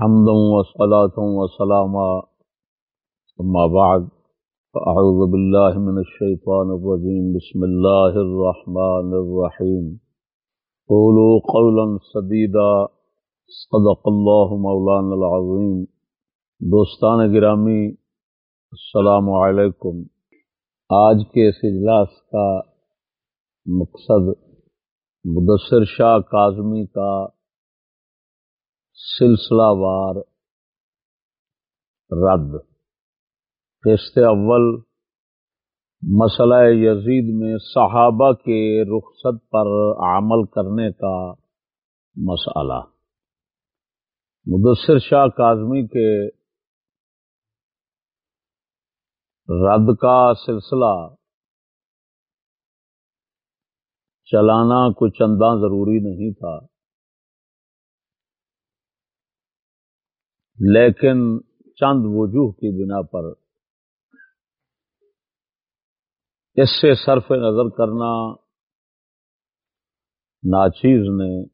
حمدا وصلاة وسلام أما بعد، فأعوذ بالله من الشيطان الرجيم. بسم الله الرحمن الرحيم. قولوا قولا سديدا. صدق الله مولانا العظيم. دوستان گرامی، السلام علیکم. آج کے اس اجلاس کا مقصد مدثر شاہ کاظمی کا سلسلہ وار رد۔ قسط اول، مسئلہ یزید میں صحابہ کے رخصت پر عمل کرنے کا مسئلہ۔ مدثر شاہ کاظمی کے رد کا سلسلہ چلانا کچھ چندہ ضروری نہیں تھا۔ لیکن چند وجوہ کی بنا پر اس سے صرف نظر کرنا ناچیز نے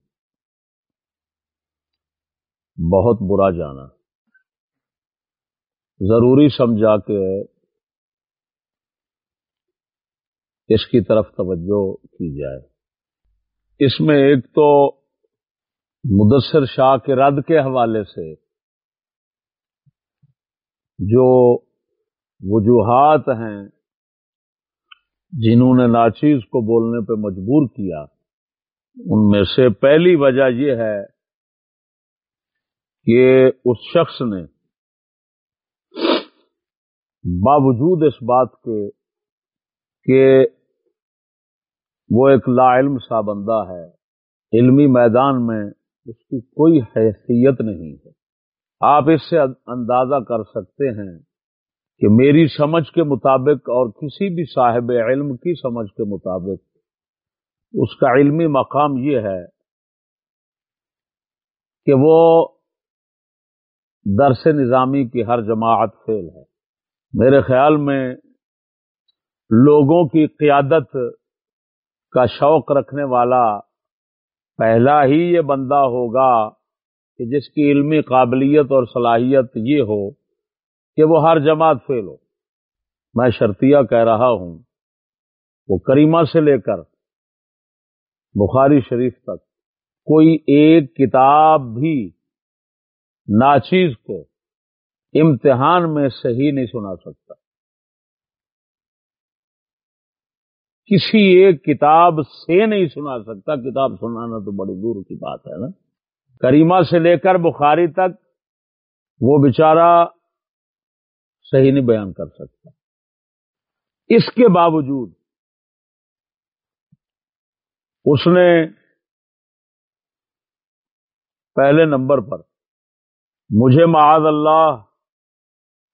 بہت برا جانا۔ ضروری سمجھا کہ اس کی طرف توجہ کی جائے۔ اس میں ایک تو مدثر شاہ کے رد کے حوالے سے جو وجوہات ہیں جنہوں نے ناچیز کو بولنے پہ مجبور کیا، ان میں سے پہلی وجہ یہ ہے کہ اس شخص نے باوجود اس بات کے کہ وہ ایک لا علم سا بندہ ہے، علمی میدان میں اس کی کوئی حیثیت نہیں ہے۔ آپ اس سے اندازہ کر سکتے ہیں کہ میری سمجھ کے مطابق اور کسی بھی صاحب علم کی سمجھ کے مطابق اس کا علمی مقام یہ ہے کہ وہ درس نظامی کی ہر جماعت فیل ہے۔ میرے خیال میں لوگوں کی قیادت کا شوق رکھنے والا پہلا ہی یہ بندہ ہوگا کہ جس کی علمی قابلیت اور صلاحیت یہ ہو کہ وہ ہر جماعت فیل ہو۔ میں شرطیہ کہہ رہا ہوں، وہ کریمہ سے لے کر بخاری شریف تک کوئی ایک کتاب بھی ناچیز کو امتحان میں صحیح نہیں سنا سکتا۔ کسی ایک کتاب سے نہیں سنا سکتا۔ کتاب سنانا تو بڑی دور کی بات ہے نا۔ کریمہ سے لے کر بخاری تک وہ بیچارہ صحیح نہیں بیان کر سکتا۔ اس کے باوجود اس نے پہلے نمبر پر مجھے معاذ اللہ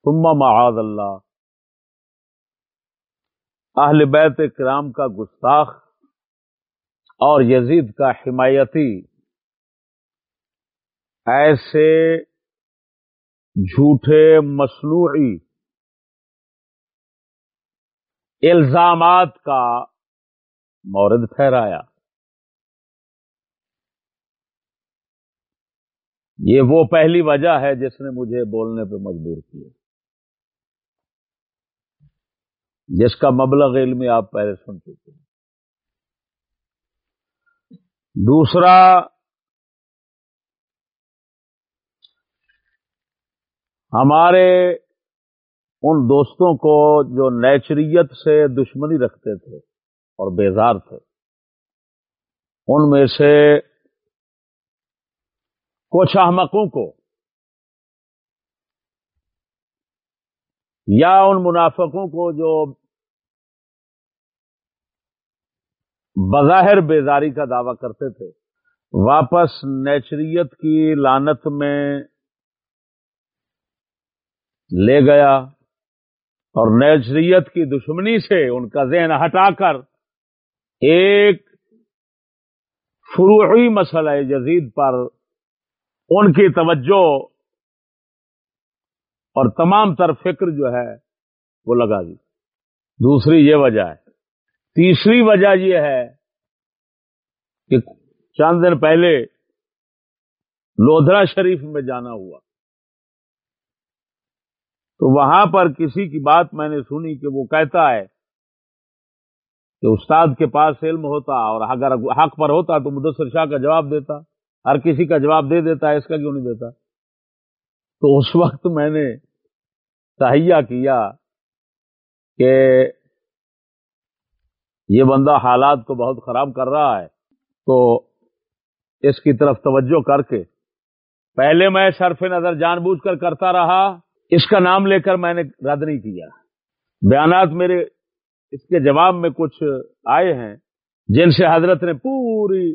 تم معاذ اللہ، اہل بیت کرام کا گستاخ اور یزید کا حمایتی ایسے جھوٹے مصنوعی الزامات کا مورد ٹھہرایا۔ یہ وہ پہلی وجہ ہے جس نے مجھے بولنے پہ مجبور کیا۔ جس کا مبلغ علمی آپ پہلے سن چکے ہیں۔ دوسرا ہمارے ان دوستوں کو جو نیچریت سے دشمنی رکھتے تھے اور بیزار تھے، ان میں سے کچھ احمقوں کو یا ان منافقوں کو جو بظاہر بیزاری کا دعویٰ کرتے تھے، واپس نیچریت کی لانت میں لے گیا اور نیچریت کی دشمنی سے ان کا ذہن ہٹا کر ایک فروعی مسئلہ جزید پر ان کی توجہ اور تمام تر فکر جو ہے وہ لگا دی۔ دوسری یہ وجہ ہے۔ تیسری وجہ یہ ہے کہ چند دن پہلے لودھرا شریف میں جانا ہوا۔ تو وہاں پر کسی کی بات میں نے سنی کہ وہ کہتا ہے کہ استاد کے پاس علم ہوتا اور اگر حق پر ہوتا تو مدثر شاہ کا جواب دیتا، ہر کسی کا جواب دے دیتا ہے اس کا کیوں نہیں دیتا؟ تو اس وقت میں نے تہیا کیا کہ یہ بندہ حالات کو بہت خراب کر رہا ہے۔ تو اس کی طرف توجہ کر کے، پہلے میں صرف نظر جان بوجھ کر کرتا رہا۔ اس کا نام لے کر میں نے رد نہیں کیا۔ بیانات میرے اس کے جواب میں کچھ آئے ہیں، جن سے حضرت نے پوری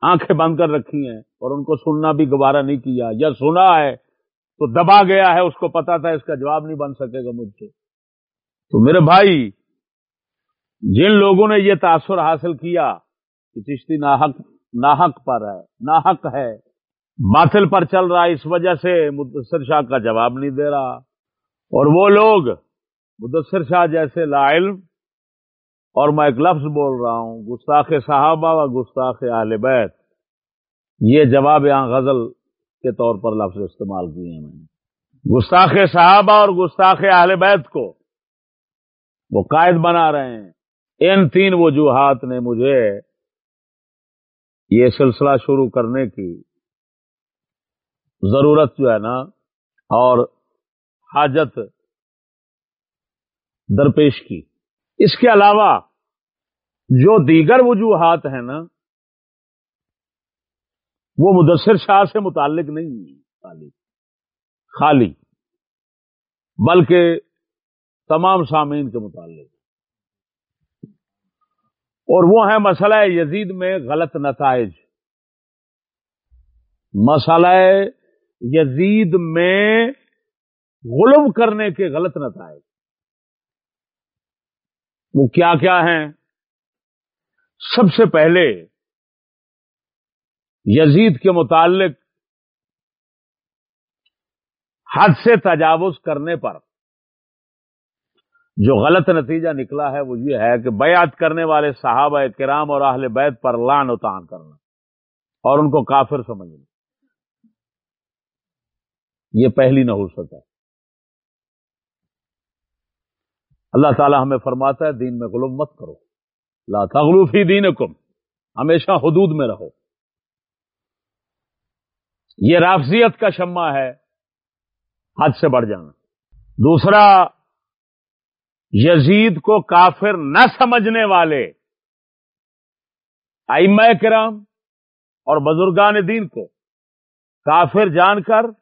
آنکھیں بند کر رکھی ہیں اور ان کو سننا بھی گوارا نہیں کیا۔ یا سنا ہے تو دبا گیا ہے، اس کو پتا تھا، اس کا جواب نہیں بن سکے گا مجھ سے۔ تو میرے بھائی، جن لوگوں نے یہ تاثر حاصل کیا کہ چشتی ناحق ناحق پر ہے، ناحق ہے۔ باطل پر چل رہا ہے، اس وجہ سے مدثر شاہ کا جواب نہیں دے رہا۔ اور وہ لوگ، مدثر شاہ جیسے لا علم، اور میں ایک لفظ بول رہا ہوں، گستاخ صحابہ و گستاخ اہل بیت۔ یہ جواب یہاں غزل کے طور پر لفظ استعمال کیے ہیں میں نے۔ گستاخ صحابہ اور گستاخ اہل بیت کو وہ قائد بنا رہے ہیں۔ ان تین وجوہات نے مجھے یہ سلسلہ شروع کرنے کی ضرورت جو ہے نا، اور حاجت درپیش کی۔ اس کے علاوہ جو دیگر وجوہات ہیں نا، وہ مدثر شاہ سے متعلق نہیں خالی۔ خالی۔ بلکہ تمام سامعین کے متعلق۔ اور وہ ہیں مسئلہ یزید میں غلط نتائج۔ مسئلہ یزید میں غلب کرنے کے غلط نتائج۔ وہ کیا کیا ہیں؟ سب سے پہلے یزید کے متعلق حد سے تجاوز کرنے پر جو غلط نتیجہ نکلا ہے، وہ یہ ہے کہ بیعت کرنے والے صحابہ کرام اور اہل بیت پر لان و تان کرنا اور ان کو کافر سمجھنا۔ یہ پہلی نحوست ہے۔ اللہ تعالی ہمیں فرماتا ہے، دین میں غلوم مت کرو۔ لا تغلو فی دینکم۔ ہمیشہ حدود میں رہو۔ یہ رافضیت کا شمع ہے، حد سے بڑھ جانا۔ دوسرا، یزید کو کافر نہ سمجھنے والے ائم کرام اور بزرگان دین کو کافر جان کر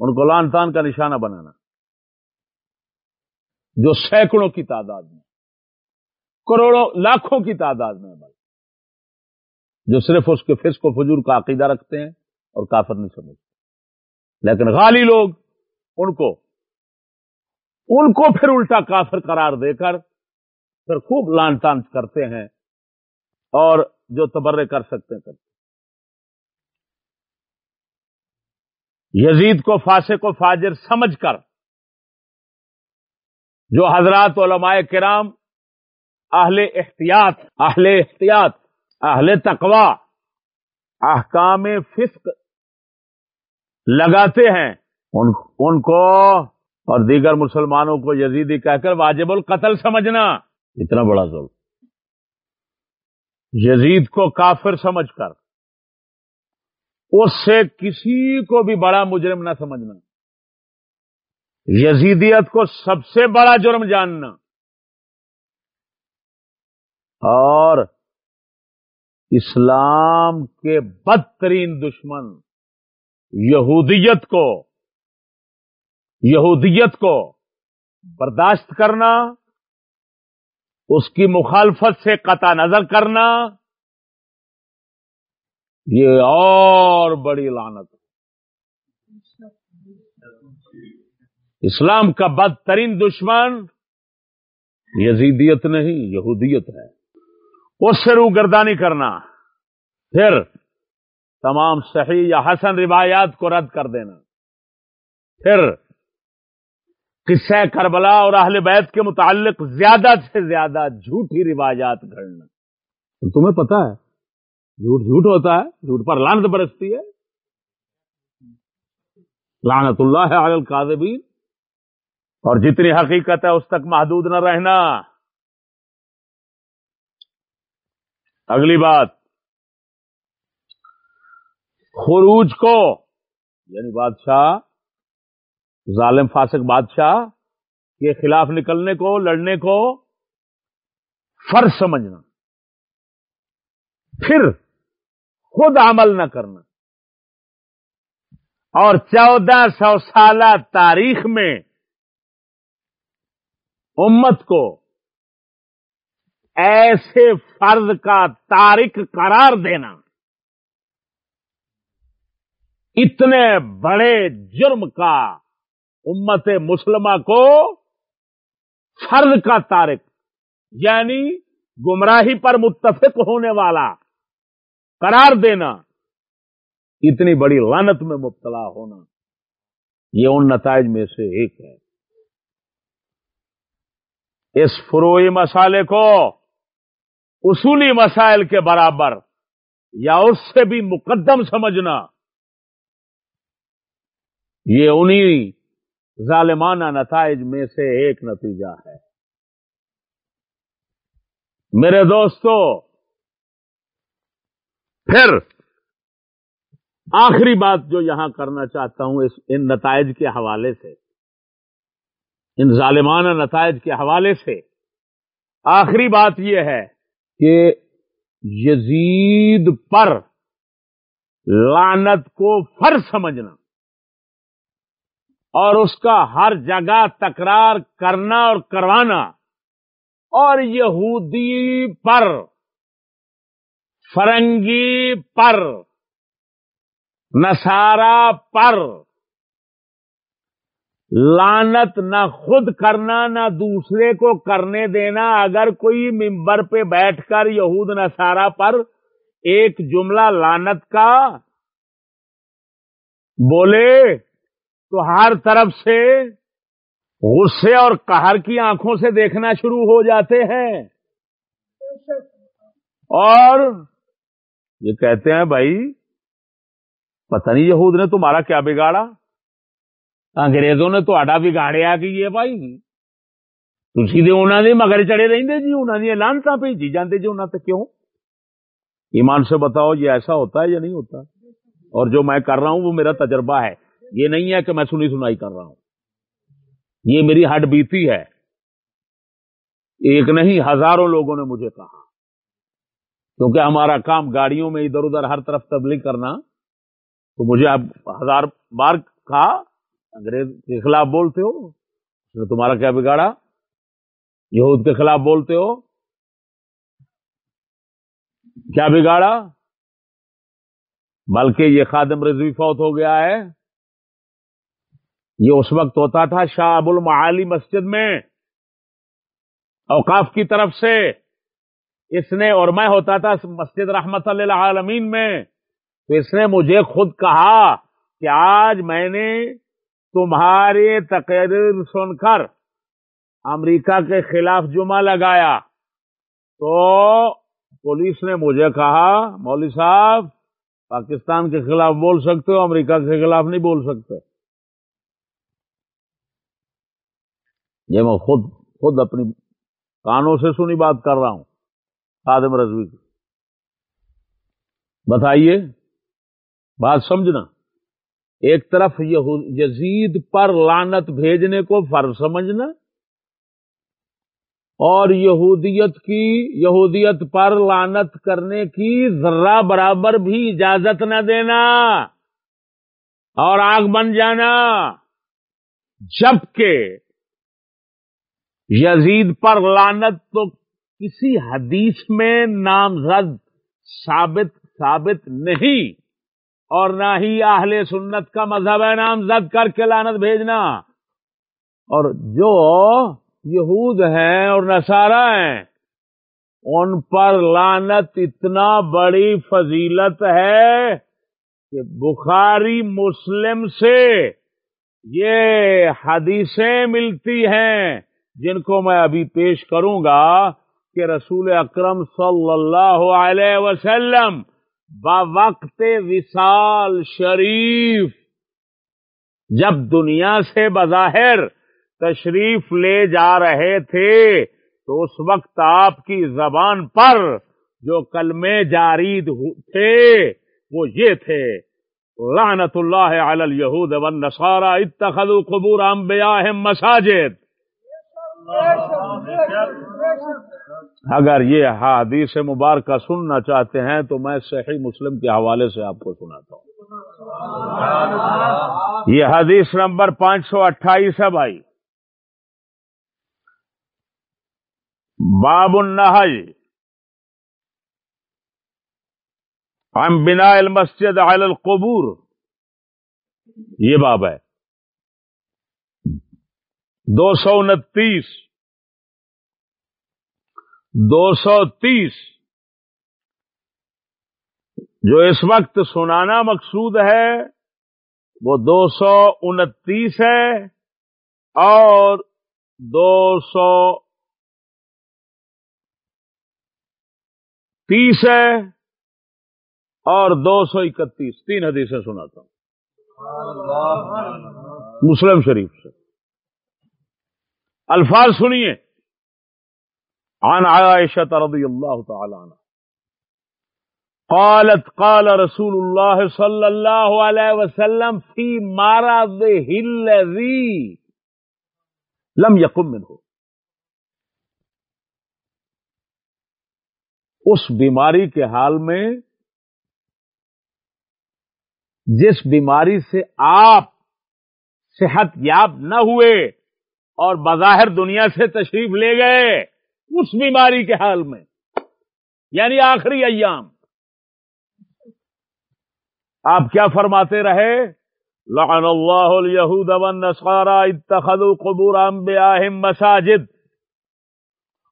ان کو لان تان کا نشانہ بنانا۔ جو سینکڑوں کی تعداد میں، کروڑوں، لاکھوں کی تعداد میں بھائی جو صرف اس کے فسق و فجور کا عقیدہ رکھتے ہیں اور کافر نہیں سمجھتے۔ لیکن غالی لوگ ان کو ان کو پھر الٹا کافر قرار دے کر پھر خوب لان تان کرتے ہیں اور جو تبرے کر سکتے ہیں۔ کرتے یزید کو فاسق و فاجر سمجھ کر جو حضرات علماء کرام، اہل احتیاط اہل احتیاط، اہل تقوا احکام فسق لگاتے ہیں، ان ان کو اور دیگر مسلمانوں کو یزیدی کہہ کر واجب القتل سمجھنا، اتنا بڑا ظلم۔ یزید کو کافر سمجھ کر اس سے کسی کو بھی بڑا مجرم نہ سمجھنا۔ یزیدیت کو سب سے بڑا جرم جاننا۔ اور اسلام کے بدترین دشمن، یہودیت کو یہودیت کو برداشت کرنا، اس کی مخالفت سے قطع نظر کرنا۔ یہ اور بڑی لانت اسلام کا بدترین دشمن یزیدیت نہیں، یہودیت ہے۔ اس سے روگردانی کرنا، پھر تمام صحیح یا حسن روایات کو رد کر دینا۔ پھر قصہ کربلا اور اہل بیت کے متعلق زیادہ سے زیادہ جھوٹی روایات گھڑنا۔ تمہیں پتا ہے جھوٹ جھوٹ ہوتا ہے، جھوٹ پر لانت برستی ہے۔ لعنت اللہ علی القاذبین اور جتنی حقیقت ہے، اس تک محدود نہ رہنا۔ اگلی بات۔ خروج کو یعنی بادشاہ، ظالم فاسق بادشاہ، کے خلاف نکلنے کو، لڑنے کو، فرض سمجھنا۔ پھر خود عمل نہ کرنا۔ اور چودہ سو سالہ تاریخ میں امت کو ایسے فرض کا تاریخ قرار دینا۔ اتنے بڑے جرم کا امت مسلمہ کو فرض کا تارک یعنی گمراہی پر متفق ہونے والا۔ قرار دینا، اتنی بڑی لانت میں مبتلا ہونا، یہ ان نتائج میں سے ایک ہے۔ اس فروئی مسالے کو اصولی مسائل کے برابر یا اس سے بھی مقدم سمجھنا، یہ انہی ظالمانہ نتائج میں سے ایک نتیجہ ہے۔ میرے دوستو پھر آخری بات جو یہاں کرنا چاہتا ہوں اس ان نتائج کے حوالے سے، ان ظالمانہ نتائج کے حوالے سے آخری بات یہ ہے کہ یزید پر لانت کو فر سمجھنا اور اس کا ہر جگہ تکرار کرنا اور کروانا اور یہودی پر فرنگی پر نسارا پر۔ لانت نہ خود کرنا، نہ دوسرے کو کرنے دینا۔ اگر کوئی ممبر پہ بیٹھ کر یہود نسارا پر ایک جملہ لانت کا بولے، تو ہر طرف سے غصے اور قہر کی آنکھوں سے دیکھنا شروع ہو جاتے ہیں۔ اور یہ کہتے ہیں بھائی، پتہ نہیں یہود نے تمہارا کیا بگاڑا؟ انگریزوں نے تو آڈا بگاڑیا کہ یہ بھائی تھی انہوں نے مگر چڑے رہتے جی انہوں نے لانتا پہ جی جانتے جی انہوں نے کیوں؟ ایمان سے بتاؤ، یہ ایسا ہوتا ہے یا نہیں ہوتا؟ اور جو میں کر رہا ہوں وہ میرا تجربہ ہے۔ یہ نہیں ہے کہ میں سنی سنائی کر رہا ہوں۔ یہ میری ہڈ بیتی ہے۔ ایک نہیں، ہزاروں لوگوں نے مجھے کہا۔ کیونکہ ہمارا کام گاڑیوں میں ادھر ادھر ہر طرف تبلیغ کرنا، تو مجھے اب ہزار بار کہا، انگریز کے خلاف بولتے ہو تمہارا کیا بگاڑا؟ یہود کے خلاف بولتے ہو؟ کیا بگاڑا؟ بلکہ یہ خادم رضوی فوت ہو گیا ہے۔ یہ اس وقت ہوتا تھا شاہ ابو المعالی مسجد میں، اوقاف کی طرف سے۔ اس نے اور میں ہوتا تھا مسجد رحمت اللہ عالمین میں، تو اس نے مجھے خود کہا کہ آج میں نے تمہارے تقریر سن کر امریکہ کے خلاف جمعہ لگایا۔ تو پولیس نے مجھے کہا، مولوی صاحب، پاکستان کے خلاف بول سکتے ہو، امریکہ کے خلاف نہیں بول سکتے۔ یہ میں خود خود اپنی کانوں سے سنی بات کر رہا ہوں۔ خادم رضوی کی بتائیے، بات سمجھنا۔ ایک طرف یزید پر لانت بھیجنے کو فرض سمجھنا اور یہودیت کی، یہودیت پر لانت کرنے کی ذرہ برابر بھی اجازت نہ دینا اور آگ بن جانا۔ جبکہ یزید پر لانت تو کسی حدیث میں نامزد ثابت ثابت نہیں۔ اور نہ ہی اہل سنت کا مذہب ہے نامزد کر کے لانت بھیجنا۔ اور جو یہود ہیں اور نصارہ ہیں، ان پر لانت اتنا بڑی فضیلت ہے کہ بخاری، مسلم سے یہ حدیثیں ملتی ہیں جن کو میں ابھی پیش کروں گا۔ کہ رسول اکرم صلی اللہ علیہ وسلم با وقت وصال شریف جب دنیا سے بظاہر تشریف لے جا رہے تھے تو اس وقت آپ کی زبان پر جو کلمے جاری تھے وہ یہ تھے لعنت اللہ علی الیہود والنصارى اتخذوا قبور انبیاءہم مساجد اگر یہ حدیث مبارکہ سننا چاہتے ہیں تو میں صحیح مسلم کے حوالے سے آپ کو سناتا ہوں۔ یہ حدیث نمبر پانچ سو اٹھائیس ہے بھائی۔ باب النحج ہم بنا المسجد علی القبور۔ یہ باب ہے۔ دو سو انتیس۔ دو سو تیس۔ جو اس وقت سنانا مقصود ہے، وہ دو سو انتیس ہے اور دو سو تیس ہے اور دو سو اکتیس۔ تین حدیثیں سناتا ہوں۔ مسلم شریف سے۔ الفاظ سنیے۔ عن عائشة رضي الله تعالى عنها. قالت، قال رسول الله صلى الله عليه وسلم في مرضه الذي لم يقم منه. اس بیماری کے حال میں جس بیماری سے آپ صحت یاب نہ ہوئے اور بظاہر دنیا سے تشریف لے گئے اس بیماری کے حال میں۔ یعنی آخری ایام۔ آپ کیا فرماتے رہے؟ لعن اللہ الیہود والنصارى اتخذوا قبور انبیاءہم مساجد۔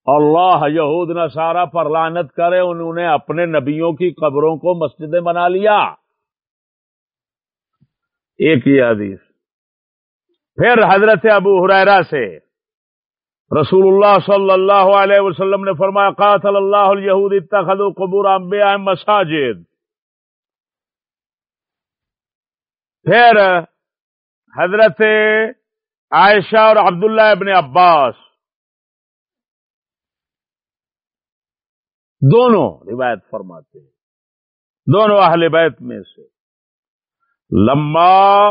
اللہ یہود نصارہ پر لعنت کرے، انہوں نے اپنے نبیوں کی قبروں کو مسجدیں بنا لیا۔ ایک ہی حدیث۔ پھر حضرت ابو حریرہ سے رسول اللہ صلی اللہ علیہ وسلم نے فرمایا، قاتل اللہ الیہود اتخذوا قبور انبیاء مساجد۔ پھر حضرت عائشہ اور عبداللہ ابن عباس۔ دونوں روایت فرماتے ہیں۔ دونوں اہل بیت میں سے۔ لما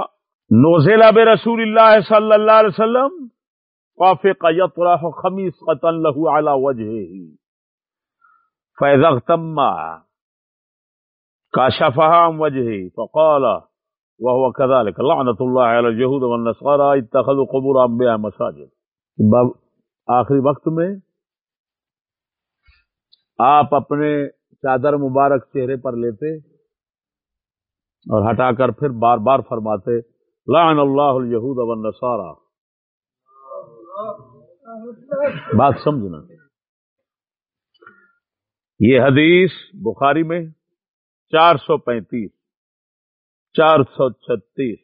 نوزیلا بے رسول اللہ صلی اللہ علیہ وسلم وافق يطرح خميصة له على وجهه. فإذا اغتم كشفها عن وجهه، فقال، وهو كذلك، لعنة الله على اليهود والنصارى اتخذوا قبور أنبياء مساجد. آخری وقت میں آپ اپنے چادر مبارک چہرے پر لیتے اور ہٹا کر پھر بار بار فرماتے، لعن اللہ الیہود والنصارى. بات سمجھنا یہ حدیث بخاری میں چار سو پینتیس، چار سو چھتیس،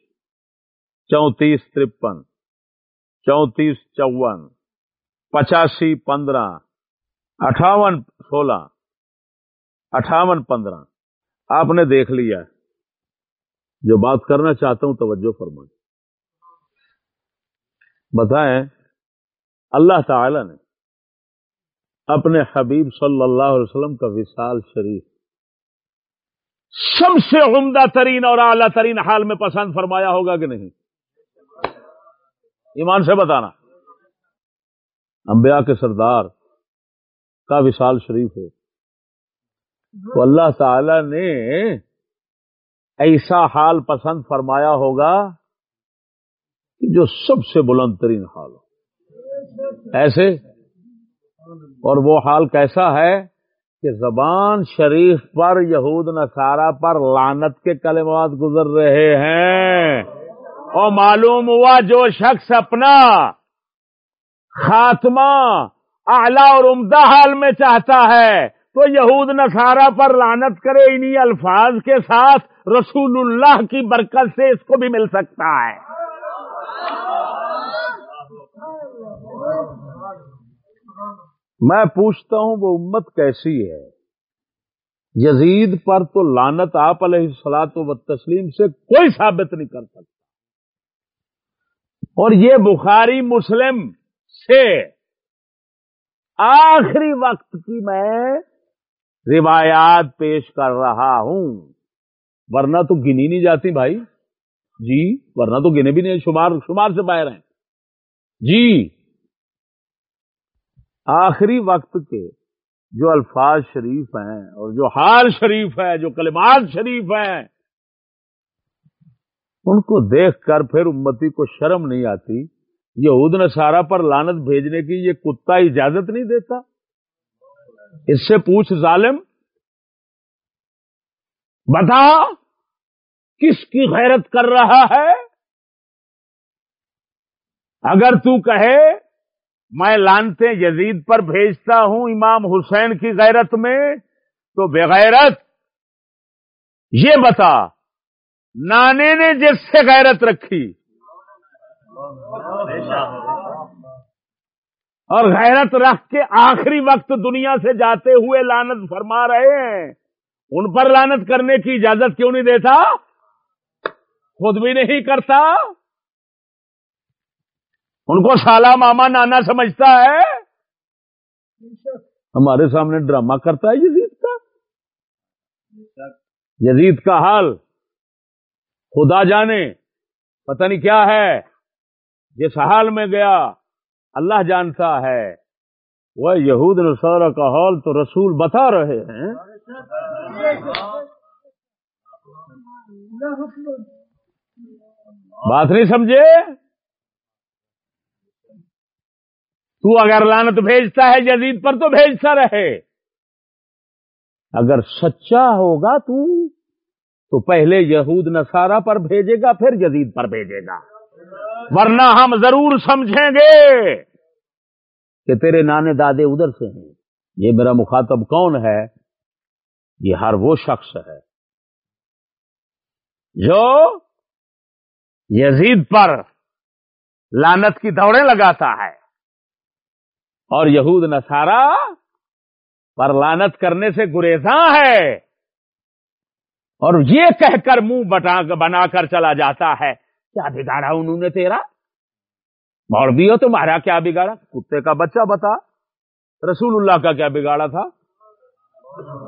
چونتیس ترپن، چونتیس چون، پچاسی پندرہ، اٹھاون سولہ، اٹھاون پندرہ۔ آپ نے دیکھ لیا۔ جو بات کرنا چاہتا ہوں توجہ فرمائیں۔ بتائیں اللہ تعالی نے اپنے حبیب صلی اللہ علیہ وسلم کا وصال شریف سب سے عمدہ ترین اور اعلیٰ ترین حال میں پسند فرمایا ہوگا کہ نہیں؟ ایمان سے بتانا۔ انبیاء کے سردار کا وصال شریف ہے تو اللہ تعالی نے ایسا حال پسند فرمایا ہوگا کہ جو سب سے بلند ترین حال ہو۔ ایسے؟ اور وہ حال کیسا ہے کہ زبان شریف پر، یہود، نصارہ پر لانت کے کلمات گزر رہے ہیں۔ اور معلوم ہوا جو شخص اپنا خاتمہ اعلی اور عمدہ حال میں چاہتا ہے، تو یہود، نصارہ پر لانت کرے انہی الفاظ کے ساتھ رسول اللہ کی برکت سے اس کو بھی مل سکتا ہے۔ میں پوچھتا ہوں وہ امت کیسی ہے؟ یزید پر تو لانت آپ علیہ سلاط و تسلیم سے کوئی ثابت نہیں کر سکتا۔ اور یہ بخاری مسلم سے آخری وقت کی میں روایات پیش کر رہا ہوں۔ ورنہ تو گنی نہیں جاتی بھائی۔ جی ورنہ تو گنے بھی نہیں، شمار شمار سے باہر ہیں۔ جی آخری وقت کے جو الفاظ شریف ہیں اور جو حال شریف ہے جو کلمات شریف ہیں، ان کو دیکھ کر پھر امتی کو شرم نہیں آتی۔ یہود نصارہ پر لانت بھیجنے کی یہ کتا اجازت نہیں دیتا۔ اس سے پوچھ ظالم، بتا، کس کی غیرت کر رہا ہے؟ اگر تو کہے میں لانتے یزید پر بھیجتا ہوں امام حسین کی غیرت میں، تو بغیرت یہ بتا، نانے نے جس سے غیرت رکھی۔ اور غیرت رکھ کے آخری وقت دنیا سے جاتے ہوئے لانت فرما رہے ہیں۔ ان پر لانت کرنے کی اجازت کیوں نہیں دیتا؟ خود بھی نہیں کرتا۔ ان کو سالہ ماما نانا سمجھتا ہے؟ ہمارے سامنے ڈرامہ کرتا ہے یزید کا۔ یزید کا حال۔ خدا جانے۔ پتہ نہیں کیا ہے۔ جس حال میں گیا، اللہ جانتا ہے۔ وہ یہود نصورہ کا حال تو رسول بتا رہے ہیں۔ بات نہیں سمجھے؟ تو اگر لانت بھیجتا ہے جدید پر تو بھیجتا رہے۔ اگر سچا ہوگا تو تو پہلے یہود نصارہ پر بھیجے گا، پھر جدید پر بھیجے گا۔ ورنہ ہم ضرور سمجھیں گے کہ تیرے نانے دادے ادھر سے ہیں۔ یہ میرا مخاطب کون ہے؟ یہ ہر وہ شخص ہے جو یزید پر لانت کی دوڑیں لگاتا ہے۔ اور یہود نصارہ پر لانت کرنے سے گریزاں ہے اور یہ کہہ کر منہ بنا کر چلا جاتا ہے، کیا بگاڑا انہوں نے تیرا؟ بھی ہو تمہارا کیا بگاڑا؟ کتے کا بچہ بتا، رسول اللہ کا کیا بگاڑا تھا؟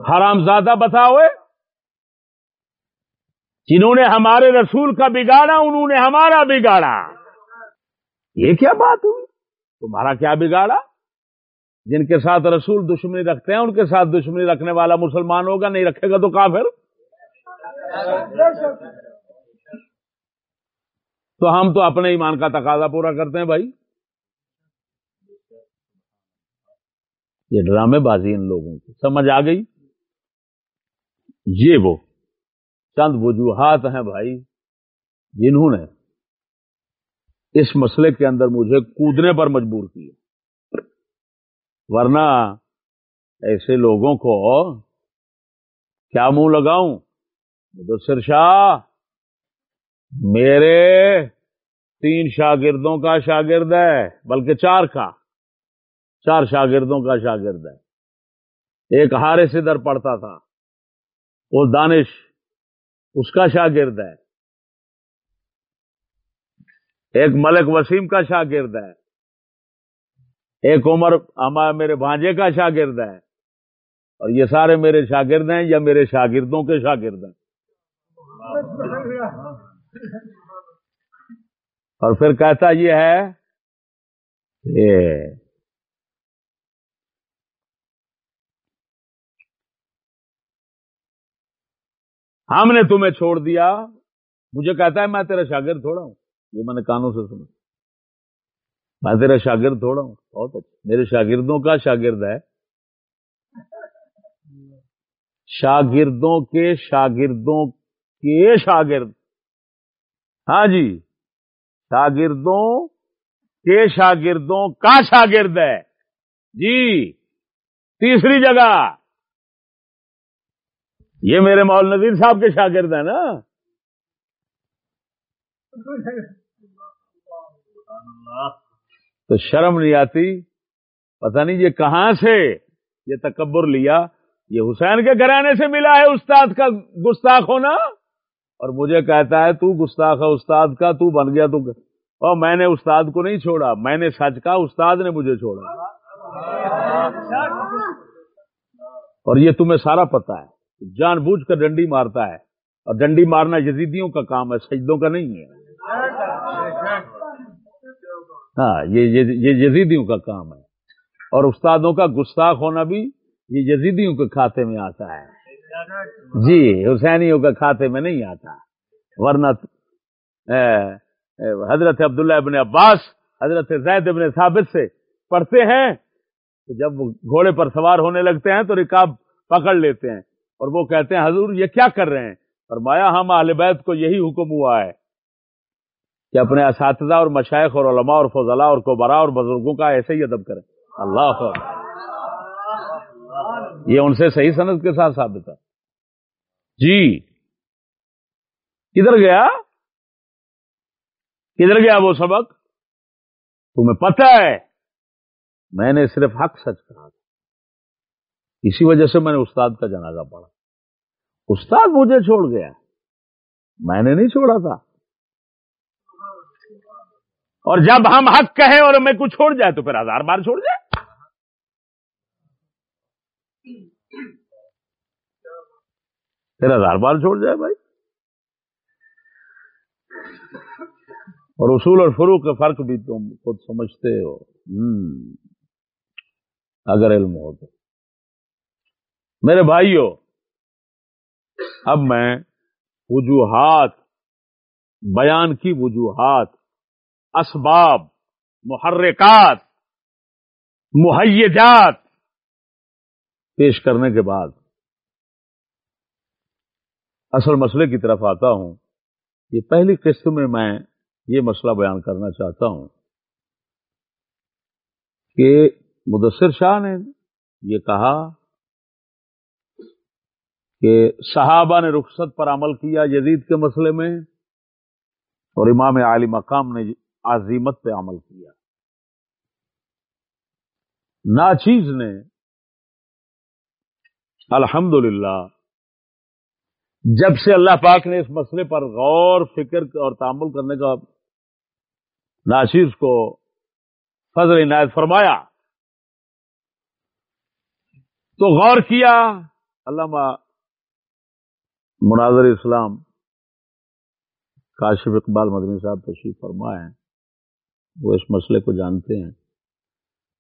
حرام زادہ بتا ہوئے جنہوں نے ہمارے رسول کا بگاڑا، انہوں نے ہمارا بگاڑا۔ یہ کیا بات ہوئی؟ تمہارا کیا بگاڑا؟ جن کے ساتھ رسول دشمنی رکھتے ہیں، ان کے ساتھ دشمنی رکھنے والا مسلمان ہوگا، نہیں رکھے گا تو کافر؟ تو ہم تو اپنے ایمان کا تقاضا پورا کرتے ہیں بھائی۔ یہ ڈرامے بازی ان لوگوں کی۔ سمجھ آ گئی؟ یہ وہ۔ چند وجوہات ہیں بھائی، جنہوں نے اس مسئلے کے اندر مجھے کودنے پر مجبور کیا۔ ورنہ ایسے لوگوں کو کیا منہ لگاؤں؟ مدثر شاہ، میرے تین شاگردوں کا شاگرد ہے، بلکہ چار کا۔ چار شاگردوں کا شاگرد ہے۔ ایک ہارے سے در پڑتا تھا، وہ دانش، اس کا شاگرد ہے۔ ایک ملک وسیم کا شاگرد ہے۔ ایک عمر ہمارا میرے بھانجے کا شاگرد ہے اور یہ سارے میرے شاگرد ہیں یا میرے شاگردوں کے شاگرد ہیں۔ اور پھر کہتا یہ ہے ہم نے تمہیں چھوڑ دیا۔ مجھے کہتا ہے میں تیرا شاگرد تھوڑا ہوں۔ یہ میں نے کانوں سے سنا۔ میں تیرا شاگرد تھوڑا ہوں، بہت اچھا۔ میرے شاگردوں کا شاگرد ہے۔ شاگردوں کے شاگردوں کے شاگرد۔ ہاں جی شاگردوں کے شاگردوں کا شاگرد ہے۔ جی تیسری جگہ۔ یہ میرے مول نذیر صاحب کے شاگرد ہیں نا۔ تو شرم نہیں آتی؟ پتہ نہیں یہ کہاں سے یہ تکبر لیا؟ یہ حسین کے گھرانے سے ملا ہے استاد کا گستاخ ہونا؟ اور مجھے کہتا ہے، تو گستاخ ہے استاد کا، تو بن گیا، تو اور میں نے استاد کو نہیں چھوڑا، میں نے سچ کہا، استاد نے مجھے چھوڑا۔ اور یہ تمہیں سارا پتا ہے۔ جان بوجھ کر ڈنڈی مارتا ہے۔ اور ڈنڈی مارنا یزیدیوں کا کام ہے، سجدوں کا نہیں ہے۔ ہاں یہ یزیدیوں کا کام ہے۔ اور استادوں کا گستاخ ہونا بھی یہ یزیدیوں کے کھاتے میں آتا ہے۔ جی حسینیوں کے کھاتے میں نہیں آتا۔ ورنہ حضرت عبداللہ ابن عباس، حضرت زید ابن ثابت سے پڑھتے ہیں، تو جب وہ گھوڑے پر سوار ہونے لگتے ہیں تو رکاب پکڑ لیتے ہیں۔ اور وہ کہتے ہیں، حضور یہ کیا کر رہے ہیں؟ فرمایا، ہم اہل بیت کو یہی حکم ہوا ہے۔ کہ اپنے اساتذہ اور مشائق اور علماء اور فضلاء اور کوبرا اور بزرگوں کا ایسے ہی ادب کریں۔ اللہ یہ ان سے صحیح صنعت کے ساتھ ثابت ہے۔ جی۔ کدھر گیا؟ کدھر گیا وہ سبق؟ تمہیں پتہ ہے، میں نے صرف حق سچ کہا تھا۔ اسی وجہ سے میں نے استاد کا جنازہ پڑھا۔ استاد مجھے چھوڑ گیا۔ میں نے نہیں چھوڑا تھا۔ اور جب ہم حق کہیں اور میں کچھ چھوڑ جائے تو پھر ہزار بار چھوڑ جائے۔ پھر ہزار بار چھوڑ جائے بھائی۔ اور اصول اور فروغ کے فرق بھی تم خود سمجھتے ہو۔ اگر علم ہو تو۔ میرے بھائیو، اب میں وجوہات، بیان کی وجوہات اسباب، محرکات محیجات پیش کرنے کے بعد اصل مسئلے کی طرف آتا ہوں۔ یہ پہلی قسط میں میں یہ مسئلہ بیان کرنا چاہتا ہوں کہ مدثر شاہ نے یہ کہا کہ صحابہ نے رخصت پر عمل کیا یزید کے مسئلے میں اور امام عالی مقام نے عظیمت پہ عمل کیا۔ ناچیز نے الحمدللہ جب سے اللہ پاک نے اس مسئلے پر غور، فکر اور تعمل کرنے کا ناچیز کو فضل عنایت فرمایا تو غور کیا۔ علامہ مناظر اسلام کاشف اقبال مدنی صاحب تشریف فرمائے ہیں۔ وہ اس مسئلے کو جانتے ہیں۔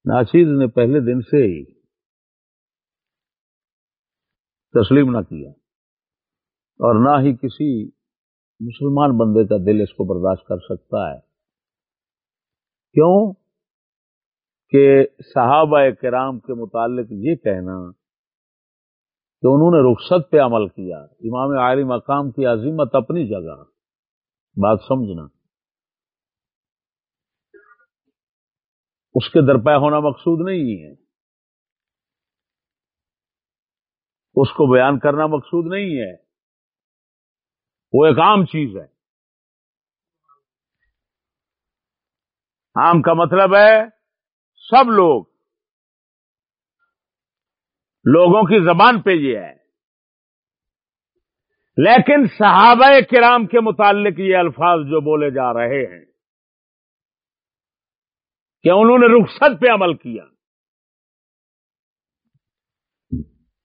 ناصیر نے پہلے دن سے ہی تسلیم نہ کیا اور نہ ہی کسی مسلمان بندے کا دل اس کو برداشت کر سکتا ہے۔ کیوں؟ کہ صحابہ کرام کے متعلق یہ کہنا کہ انہوں نے رخصت پہ عمل کیا، امام عالی مقام کی عظیمت اپنی جگہ۔ بات سمجھنا۔ اس کے درپے ہونا مقصود نہیں ہے۔ اس کو بیان کرنا مقصود نہیں ہے۔ وہ ایک عام چیز ہے۔ عام کا مطلب ہے سب لوگ، لوگوں کی زبان پہ یہ ہے۔ لیکن صحابہ کرام کے متعلق یہ الفاظ جو بولے جا رہے ہیں کہ انہوں نے رخصت پہ عمل کیا۔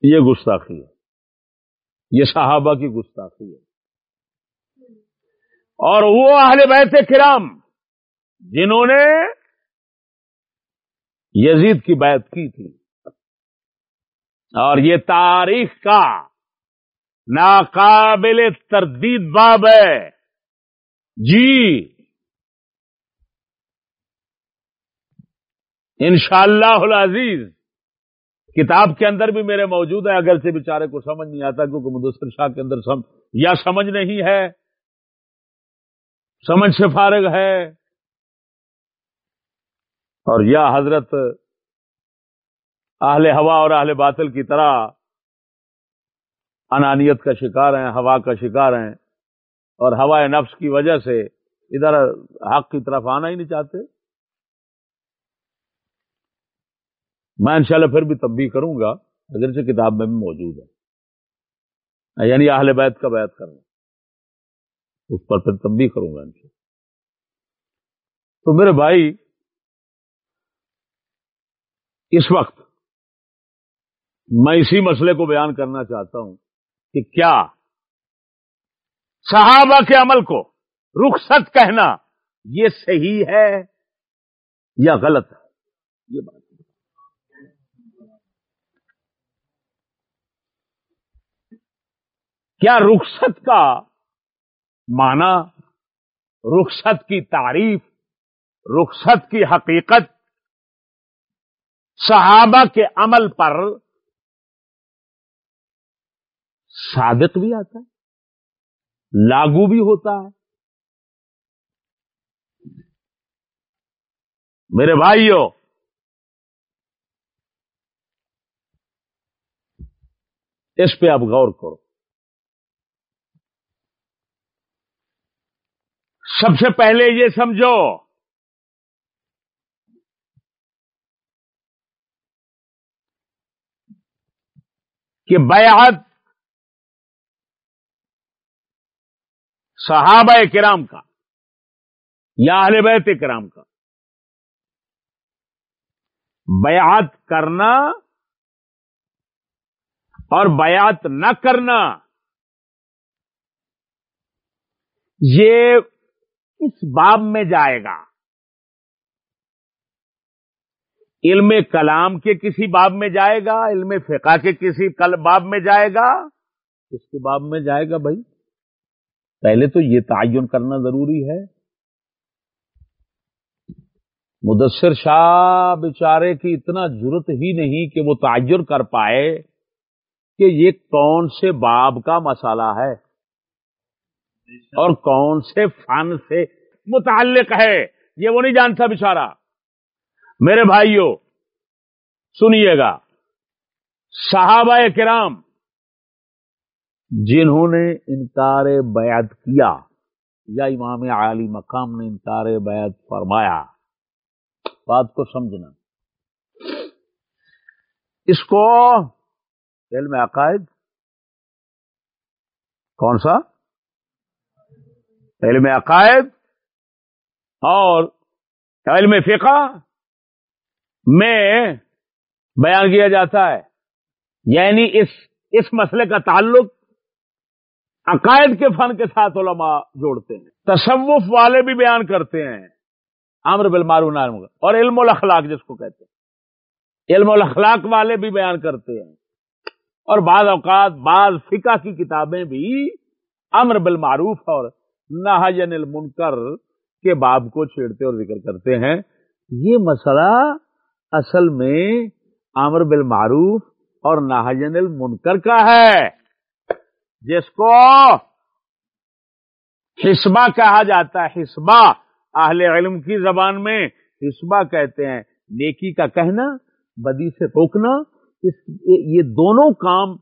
یہ گستاخی ہے۔ یہ صحابہ کی گستاخی ہے۔ اور وہ اہل بیت کرام جنہوں نے یزید کی بیعت کی تھی۔ اور یہ تاریخ کا ناقابل تردید باب ہے۔ جی انشاءاللہ اللہ عزیز کتاب کے اندر بھی میرے موجود ہے اگر سے بیچارے کو سمجھ نہیں آتا کیونکہ مدثر شاہ کے اندر سم، یا سمجھ نہیں ہے، سمجھ سے فارغ ہے، اور یا حضرت اہل ہوا اور اہل باطل کی طرح انانیت کا شکار ہیں، ہوا کا شکار ہیں، اور ہوا نفس کی وجہ سے ادھر حق کی طرف آنا ہی نہیں چاہتے۔ میں انشاءاللہ پھر بھی تب بھی کروں گا، اگرچہ کتاب میں بھی موجود ہے۔ یعنی اہل بیت کا بیت کرنا اس پر پھر تب بھی کروں گا انشاءاللہ۔ تو میرے بھائی، اس وقت میں اسی مسئلے کو بیان کرنا چاہتا ہوں کہ کیا صحابہ کے عمل کو رخصت کہنا یہ صحیح ہے یا غلط ہے؟ یہ بات۔ کیا رخصت کا معنی رخصت کی تعریف، رخصت کی حقیقت صحابہ کے عمل پر صادق بھی آتا ہے، لاگو بھی ہوتا ہے۔ میرے بھائیوں اس پہ آپ غور کرو۔ سب سے پہلے یہ سمجھو۔ کہ بیعت صحابہ کرام کا، یا اہل بیت کرام کا۔ بیعت کرنا اور بیعت نہ کرنا، یہ اس باب میں جائے گا۔ علم کلام کے کسی باب میں جائے گا، علم فقہ کے کسی باب میں جائے گا۔ کس کے باب میں جائے گا بھائی؟ پہلے تو یہ تعین کرنا ضروری ہے۔ مدثر شاہ بیچارے کی اتنا ضرورت ہی نہیں کہ وہ تعین کر پائے کہ یہ کون سے باب کا مسئلہ ہے۔ اور کون سے فن سے متعلق ہے؟ یہ وہ نہیں جانتا بچارا میرے بھائیوں سنیے گا۔ صحابہ کرام جنہوں نے انکار بیعت کیا یا امام عالی مقام نے انکار بیعت فرمایا، بات کو سمجھنا۔ اس کو علم عقائد، کون سا؟ علم عقائد اور علم فقہ میں بیان کیا جاتا ہے۔ یعنی اس اس مسئلے کا تعلق عقائد کے فن کے ساتھ علماء جوڑتے ہیں۔ تصوف والے بھی بیان کرتے ہیں۔ امر بالمارو نارم اور علم الاخلاق جس کو کہتے ہیں۔ علم الاخلاق والے بھی بیان کرتے ہیں۔ اور بعض اوقات بعض فقہ کی کتابیں بھی امر بالمعروف اور نہجن المنکر کے باب کو چھیڑتے اور ذکر کرتے ہیں۔ یہ مسئلہ اصل میں امر بالمعروف اور نہجن المنکر کا ہے۔ جس کو حسبہ کہا جاتا ہے، حسبہ۔ اہل علم کی زبان میں حسبہ کہتے ہیں۔ نیکی کا کہنا، بدی سے روکنا یہ دونوں کام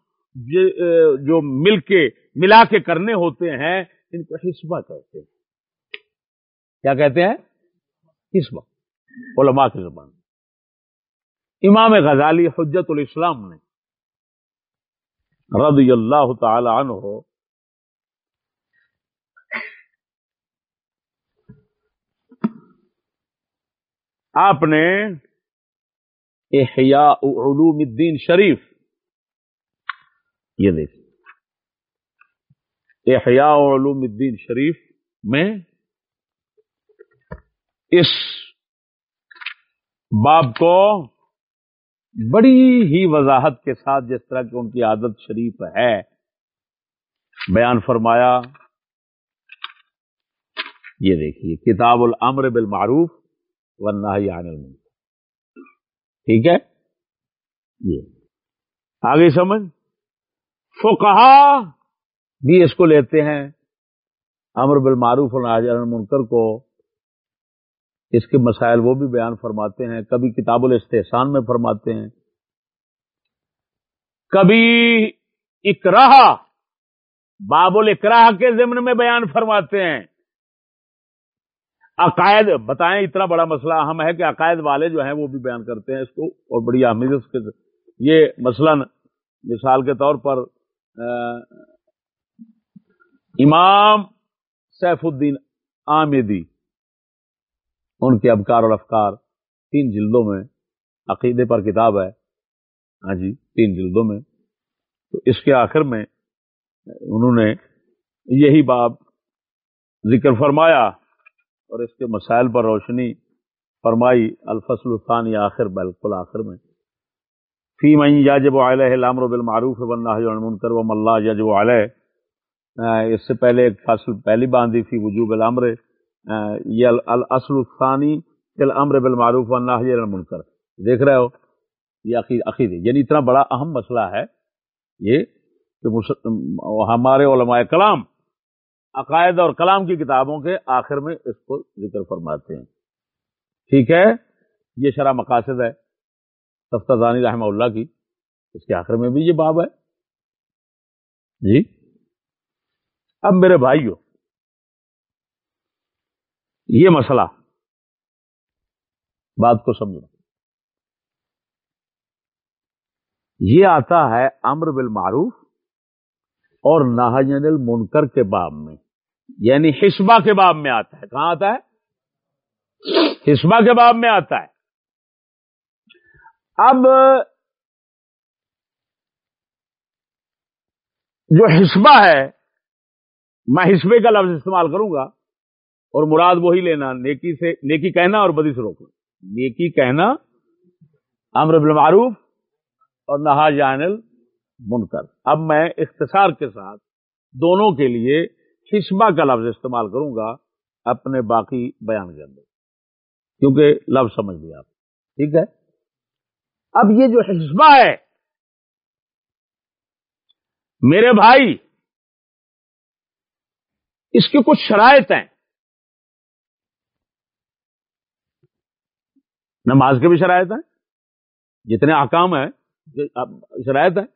جو مل کے ملا کے کرنے ہوتے ہیں، ان کو حسبہ کہتے ہیں۔ کیا کہتے ہیں؟ حسبہ، علماء کی زبان۔ امام غزالی حجت الاسلام نے رضی اللہ تعالی عنہ آپ نے احیاء علوم الدین شریف یہ دیکھ احیاء علوم الدین شریف میں اس باب کو بڑی ہی وضاحت کے ساتھ جس طرح کی ان کی عادت شریف ہے، بیان فرمایا۔ یہ دیکھیے، کتاب الامر بالمعروف ورنہ عن المنکر۔ ٹھیک ہے؟ یہ۔ آگے سمجھ؟ فقہا بھی اس کو لیتے ہیں۔ امر بالمعروف اور ناج المنکر کو اس کے مسائل وہ بھی بیان فرماتے ہیں، کبھی کتاب الاستحسان میں فرماتے ہیں۔ کبھی اکراہ، باب الکراہ کے ضمن میں بیان فرماتے ہیں۔ عقائد، بتائیں، اتنا بڑا مسئلہ اہم ہے کہ عقائد والے جو ہیں وہ بھی بیان کرتے ہیں اس کو، اور بڑی اہمیت یہ مثلا مثال کے طور پر امام سیف الدین آمدی ان کے ابکار اور افکار تین جلدوں میں، عقیدے پر کتاب ہے ہاں جی تین جلدوں میں۔ تو اس کے آخر میں انہوں نے یہی باب ذکر فرمایا اور اس کے مسائل پر روشنی فرمائی الفصل الثانی آخر، بالکل آخر میں۔ فی من یاجب علیہ الامر بالمعروف والنہی عن المنکر و من لا یجب علیہ اس سے پہلے ایک فصل پہلی باندھی فی وجوب الامر یہ الاصل الثانی الامر بالمعروف والنہی عن المنکر۔ دیکھ رہے ہو، یہ عقید یعنی اتنا بڑا اہم مسئلہ ہے یہ کہ ہمارے علماء کلام عقائد اور کلام کی کتابوں کے آخر میں اس کو ذکر فرماتے ہیں۔ ٹھیک ہے، یہ شرح مقاصد ہے تفتانی رحمہ اللہ کی، اس کے آخر میں بھی یہ باب ہے۔ جی؟ اب میرے بھائیو، یہ مسئلہ بات کو سمجھنا یہ آتا ہے امر بالمعروف اور ناہجن المنکر کے باب میں یعنی حسبہ کے باب میں آتا ہے۔ کہاں آتا ہے؟ حسبہ کے باب میں آتا ہے۔ اب جو حسبہ ہے میں حسبے کا لفظ استعمال کروں گا اور مراد وہی لینا، نیکی سے، نیکی کہنا اور بدی سے روکنا۔ نیکی کہنا، امر بالمعروف اور نہا جانل منکر اب میں اختصار کے ساتھ دونوں کے لیے حسبہ کا لفظ استعمال کروں گا اپنے باقی بیان کے اندر۔ کیونکہ لفظ سمجھ لیا آپ ٹھیک ہے؟ اب یہ جو حسبہ ہے، میرے بھائی اس کی کچھ شرائط ہیں۔ نماز کے بھی شرائط ہیں۔ جتنے احکام ہیں شرائط ہیں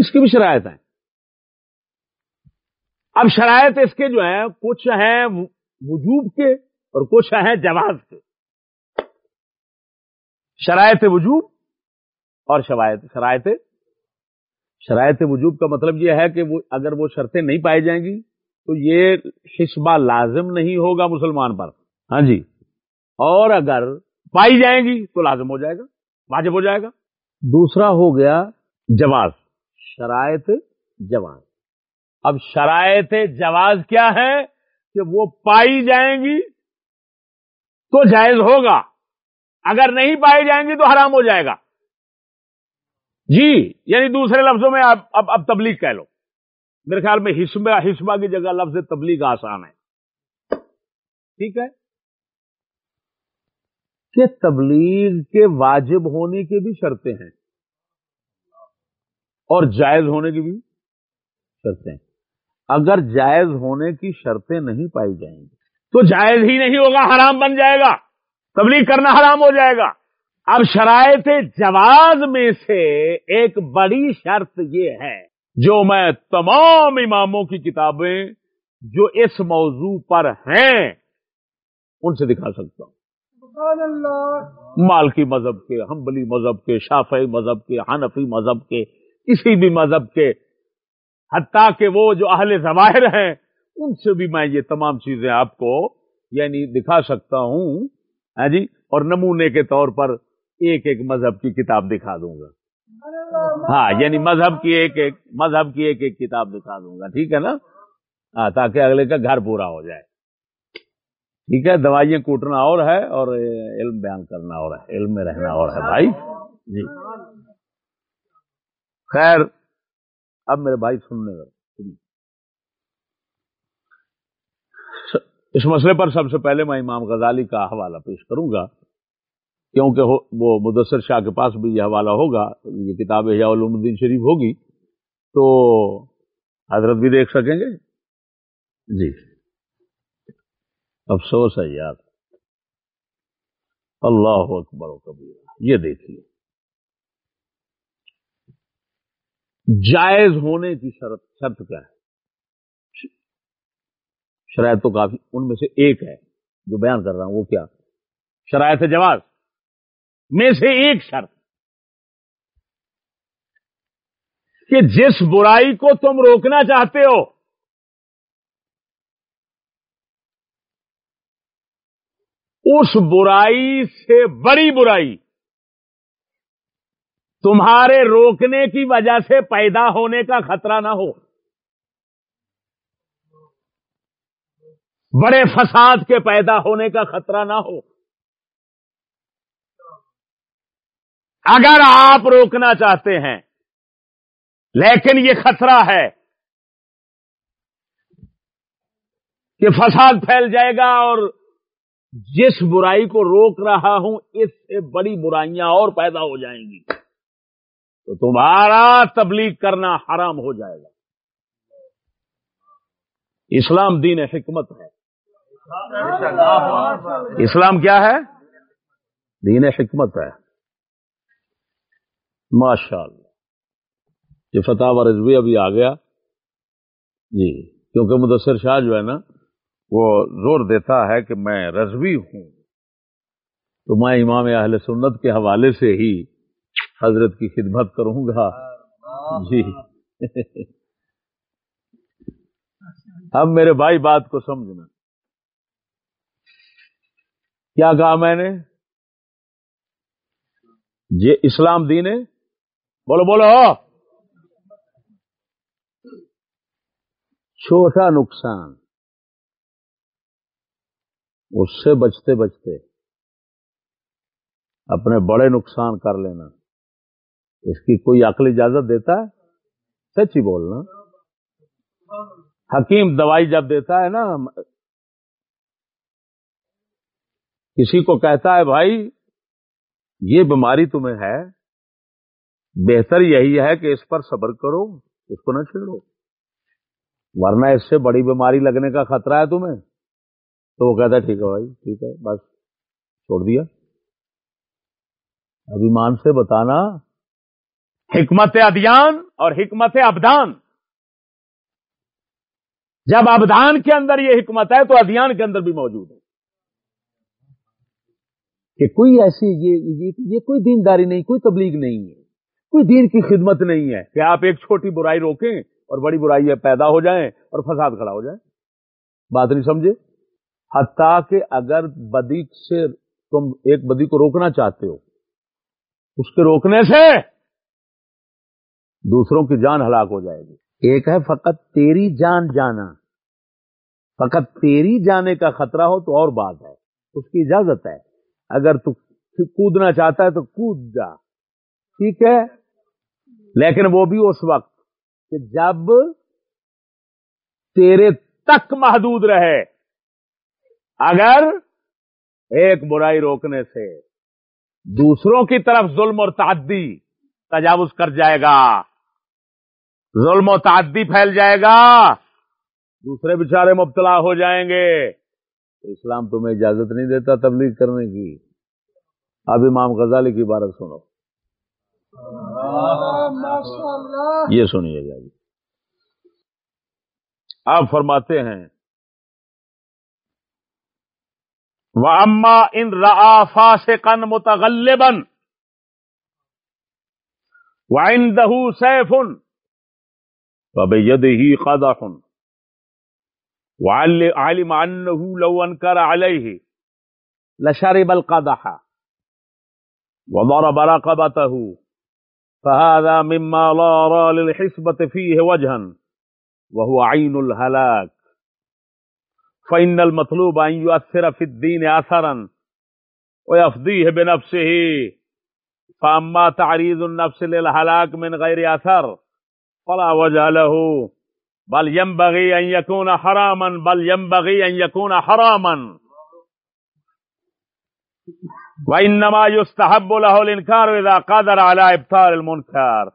اس کی بھی شرائط ہیں۔ اب شرائط اس کے جو ہیں، کچھ ہیں وجوب کے اور کچھ ہیں جواز کے۔ شرائط وجوب اور شرائط شرائط شرائط وجوب کا مطلب یہ ہے کہ وہ اگر وہ شرطیں نہیں پائی جائیں گی تو یہ حسبہ لازم نہیں ہوگا مسلمان پر۔ ہاں جی۔ اور اگر پائی جائیں گی تو لازم ہو جائے گا، واجب ہو جائے گا۔ دوسرا ہو گیا جواز، شرائط جواز۔ اب شرائط جواز کیا ہے کہ وہ پائی جائیں گی تو جائز ہوگا، اگر نہیں پائی جائیں گی تو حرام ہو جائے گا۔ جی یعنی دوسرے لفظوں میں اب اب, اب تبلیغ کہہ لو۔ میرے خیال میں حسبہ حسبہ کی جگہ لفظ تبلیغ آسان ہے۔ ٹھیک ہے؟ کہ تبلیغ کے واجب ہونے کی بھی شرطیں ہیں۔ اور جائز ہونے کی بھی شرطیں اگر جائز ہونے کی شرطیں نہیں پائی جائیں گی تو جائز ہی نہیں ہوگا حرام بن جائے گا۔ تبلیغ کرنا حرام ہو جائے گا۔ اب شرائط جواز میں سے ایک بڑی شرط یہ ہے جو میں تمام اماموں کی کتابیں جو اس موضوع پر ہیں ان سے دکھا سکتا ہوں۔ مالکی مذہب کے ہمبلی مذہب کے شافعی مذہب کے حنفی مذہب کے کسی بھی مذہب کے حتیٰ کہ وہ جو اہل ظواہر ہیں ان سے بھی میں یہ تمام چیزیں آپ کو یعنی دکھا سکتا ہوں۔ ہاں جی؟ اور نمونے کے طور پر ایک ایک مذہب کی کتاب دکھا دوں گا۔ ہاں یعنی مذہب کی ایک ایک مذہب کی ایک ایک کتاب دکھا دوں گا ٹھیک ہے نا؟ ہاں تاکہ اگلے کا گھر پورا ہو جائے۔ ٹھیک ہے دوائیاں کوٹنا اور ہے اور علم بیان کرنا اور ہے علم میں رہنا اور ہے بھائی۔ جی۔ خیر اب میرے بھائی سننے اس مسئلے پر سب سے پہلے میں امام غزالی کا حوالہ پیش کروں گا۔ کیونکہ وہ مدثر شاہ کے پاس بھی یہ حوالہ ہوگا، یہ کتاب علوم الدین شریف ہوگی، تو حضرت بھی دیکھ سکیں گے؟ جی۔ افسوس ہے یار۔ اللہ اکبر و کبیر یہ دیکھیے۔ جائز ہونے کی شرط شرط کیا ہے؟ شرائط تو کافی ان میں سے ایک ہے جو بیان کر رہا ہوں، وہ کیا؟ شرائط جواز۔ میں سے ایک شرط کہ جس برائی کو تم روکنا چاہتے ہو، اس برائی سے بڑی برائی تمہارے روکنے کی وجہ سے پیدا ہونے کا خطرہ نہ ہو۔ بڑے فساد کے پیدا ہونے کا خطرہ نہ ہو۔ اگر آپ روکنا چاہتے ہیں، لیکن یہ خطرہ ہے کہ فساد پھیل جائے گا اور جس برائی کو روک رہا ہوں، اس سے بڑی برائیاں اور پیدا ہو جائیں گی۔ تو تمہارا تبلیغ کرنا حرام ہو جائے گا۔ اسلام دین حکمت ہے۔ اسلام کیا ہے؟ دین حکمت ہے۔ ماشاء اللہ یہ فتح و رضوی ابھی آ گیا۔ جی کیونکہ مدثر شاہ جو ہے نا، وہ زور دیتا ہے کہ میں رضوی ہوں۔ تو میں امام اہل سنت کے حوالے سے ہی حضرت کی خدمت کروں گا۔ جی۔ اب میرے بھائی بات کو سمجھنا۔ کیا کہا میں نے؟ یہ اسلام دین ہے؟ بولو بولو۔ چھوٹا نقصان۔ اس سے بچتے بچتے اپنے بڑے نقصان کر لینا۔ اس کی کوئی عقل اجازت دیتا ہے؟ سچی بولنا۔ حکیم دوائی جب دیتا ہے نا، کسی کو کہتا ہے، بھائی، یہ بیماری تمہیں ہے۔ بہتر یہی ہے کہ اس پر صبر کرو اس کو نہ چھیڑو۔ ورنہ اس سے بڑی بیماری لگنے کا خطرہ ہے تمہیں۔ تو وہ کہتا ہے ٹھیک ہے بھائی ٹھیک ہے بس چھوڑ دیا۔ ابھی سے بتانا حکمت ادیان اور حکمت ابدان۔ جب ابدان کے اندر یہ حکمت ہے تو ادیان کے اندر بھی موجود ہے۔ کہ کوئی ایسی یہ, یہ کوئی دینداری نہیں کوئی تبلیغ نہیں ہے۔ کوئی دین کی خدمت نہیں ہے کہ آپ ایک چھوٹی برائی روکیں اور بڑی برائی پیدا ہو جائیں اور فساد کھڑا ہو جائے بات نہیں سمجھے؟ حتیٰ کہ اگر بدی سے تم ایک بدی کو روکنا چاہتے ہو، اس کے روکنے سے دوسروں کی جان ہلاک ہو جائے گی۔ ایک ہے فقط تیری جان جانا۔ فقط تیری جانے کا خطرہ ہو تو اور بات ہے، اس کی اجازت ہے۔ اگر تو کودنا چاہتا ہے تو کود جا۔ ٹھیک ہے؟ لیکن وہ بھی اس وقت کہ جب تیرے تک محدود رہے، اگر ایک برائی روکنے سے دوسروں کی طرف ظلم اور تعدی تجاوز کر جائے گا، ظلم و تعدی پھیل جائے گا، دوسرے بچارے مبتلا ہو جائیں گے۔ تو اسلام تمہیں اجازت نہیں دیتا تبلیغ کرنے کی۔ اب امام غزالی کی بارت سنو۔ یہ سنیے گا جی۔ آپ فرماتے ہیں وہ اما ان رافا سے کن متغلبن وائن دہو سیفن فبید ہی قدا فن عالم انه لو انكر عليه لشرب القدح وضرب رقبته فهذا مما لا را للحسبة فيه وجها، وهو عين الهلاك. فإن المطلوب أن يؤثر في الدين أثرا، ويفضيه بنفسه. فأما تعريض النفس للهلاك من غير أثر، فلا وجه له. بل ينبغي أن يكون حراما، بل ينبغي أن يكون حراما. وإنما يستحب له الإنكار إذا قدر على إبطال المنكر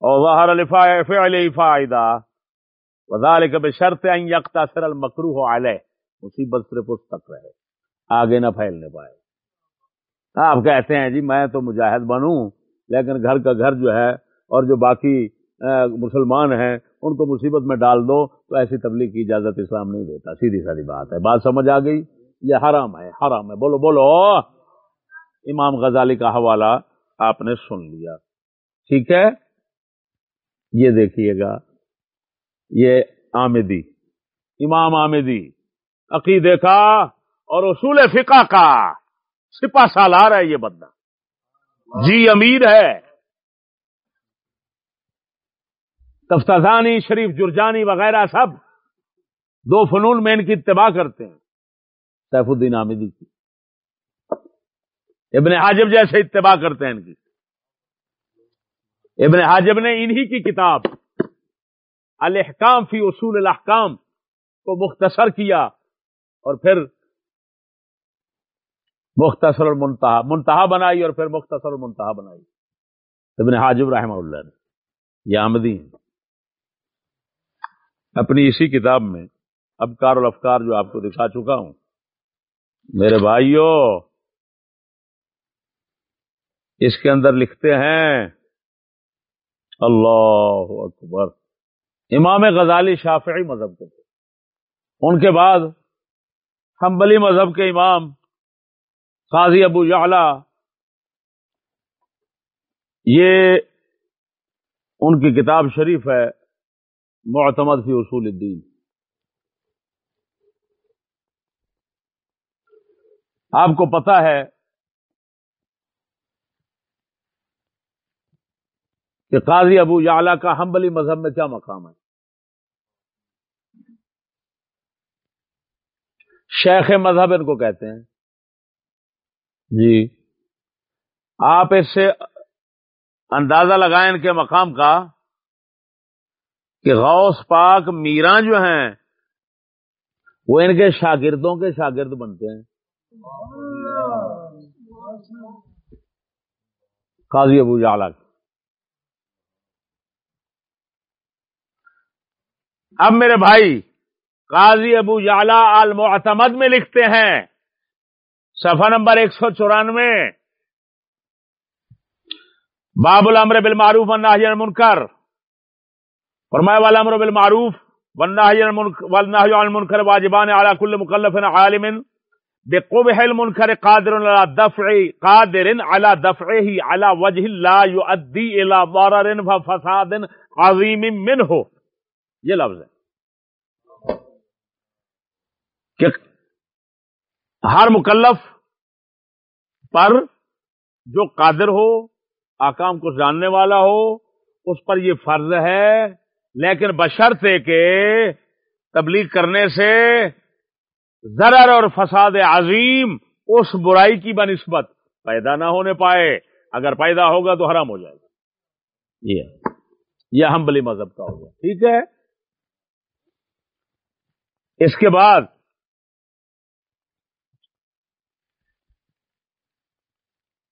وظهر لفعله فائدة وذلك بشرط ان يقتصر المكروه عليه مصیبت صرف اس تک رہے آگے نہ پھیلنے پائے۔ آپ کہتے ہیں جی میں تو مجاہد بنوں، لیکن گھر کا گھر جو ہے اور جو باقی مسلمان ہیں، ان کو مصیبت میں ڈال دو، تو ایسی تبلیغ کی اجازت اسلام نہیں دیتا۔ سیدھی ساری بات ہے۔ بات سمجھ آ گئی؟ یہ حرام ہے حرام ہے۔ بولو بولو۔ امام غزالی کا حوالہ آپ نے سن لیا۔ ٹھیک ہے؟ یہ دیکھیے گا۔ یہ آمدی۔ امام آمدی، عقیدے کا اور اصول فقہ کا سپا سالار ہے یہ بندہ۔ جی امیر ہے۔ تفتانی شریف جرجانی وغیرہ سب دو فنون میں ان کی اتباع کرتے ہیں۔ سیف الدین عامدی کی۔ ابن حاجب جیسے اتباع کرتے ہیں ان کی۔ ابن حاجب نے انہی کی کتاب الحکام فی اصول الاحکام، کو مختصر کیا اور پھر مختصر المنتہا منتہا بنائی اور پھر مختصر المنتہا بنائی۔ ابن حاجب رحمہ اللہ نے، یہ آمدی ہیں۔ اپنی اسی کتاب میں، ابکار الافکار جو آپ کو دکھا چکا ہوں، میرے بھائیوں اس کے اندر لکھتے ہیں، اللہ اکبر۔ امام غزالی شافعی مذہب کے تھے۔ ان کے بعد حنبلی مذہب کے امام قاضی ابو جعلا یہ ان کی کتاب شریف ہے، معتمد فی اصول الدین۔ آپ کو پتا ہے کہ قاضی ابو جعلا کا حنبلی مذہب میں کیا مقام ہے؟ شیخ مذہب ان کو کہتے ہیں۔ جی۔ آپ اس سے اندازہ لگائیں ان کے مقام کا کہ غوث پاک میرا جو ہیں وہ ان کے شاگردوں کے شاگرد بنتے ہیں۔ قاضی ابو جعلا اب میرے بھائی، قاضی ابو جعلا المعتمد میں لکھتے ہیں، صفحہ نمبر ایک سو چورانوے۔ باب الامر بالمعروف والنہی عن المنکر۔ فرمایا والا امر بالمعروف والنہی عن المنکر واجبان علی کل مکلف عالم بقبح المنکر قادر على دفع، قادر على دفعه على وجه لا يؤدي الى ضرر فساد عظیم منه یہ لفظ ہے کہ ہر مکلف پر جو قادر ہو، آکام کو جاننے والا ہو، اس پر یہ فرض ہے، لیکن بشرطے کہ تبلیغ کرنے سے ضرر اور فساد عظیم اس برائی کی بنسبت پیدا نہ ہونے پائے۔ اگر پیدا ہوگا تو حرام ہو جائے گا۔ یہ یہ مذہب کا ہوگا ٹھیک ہے؟ اس کے بعد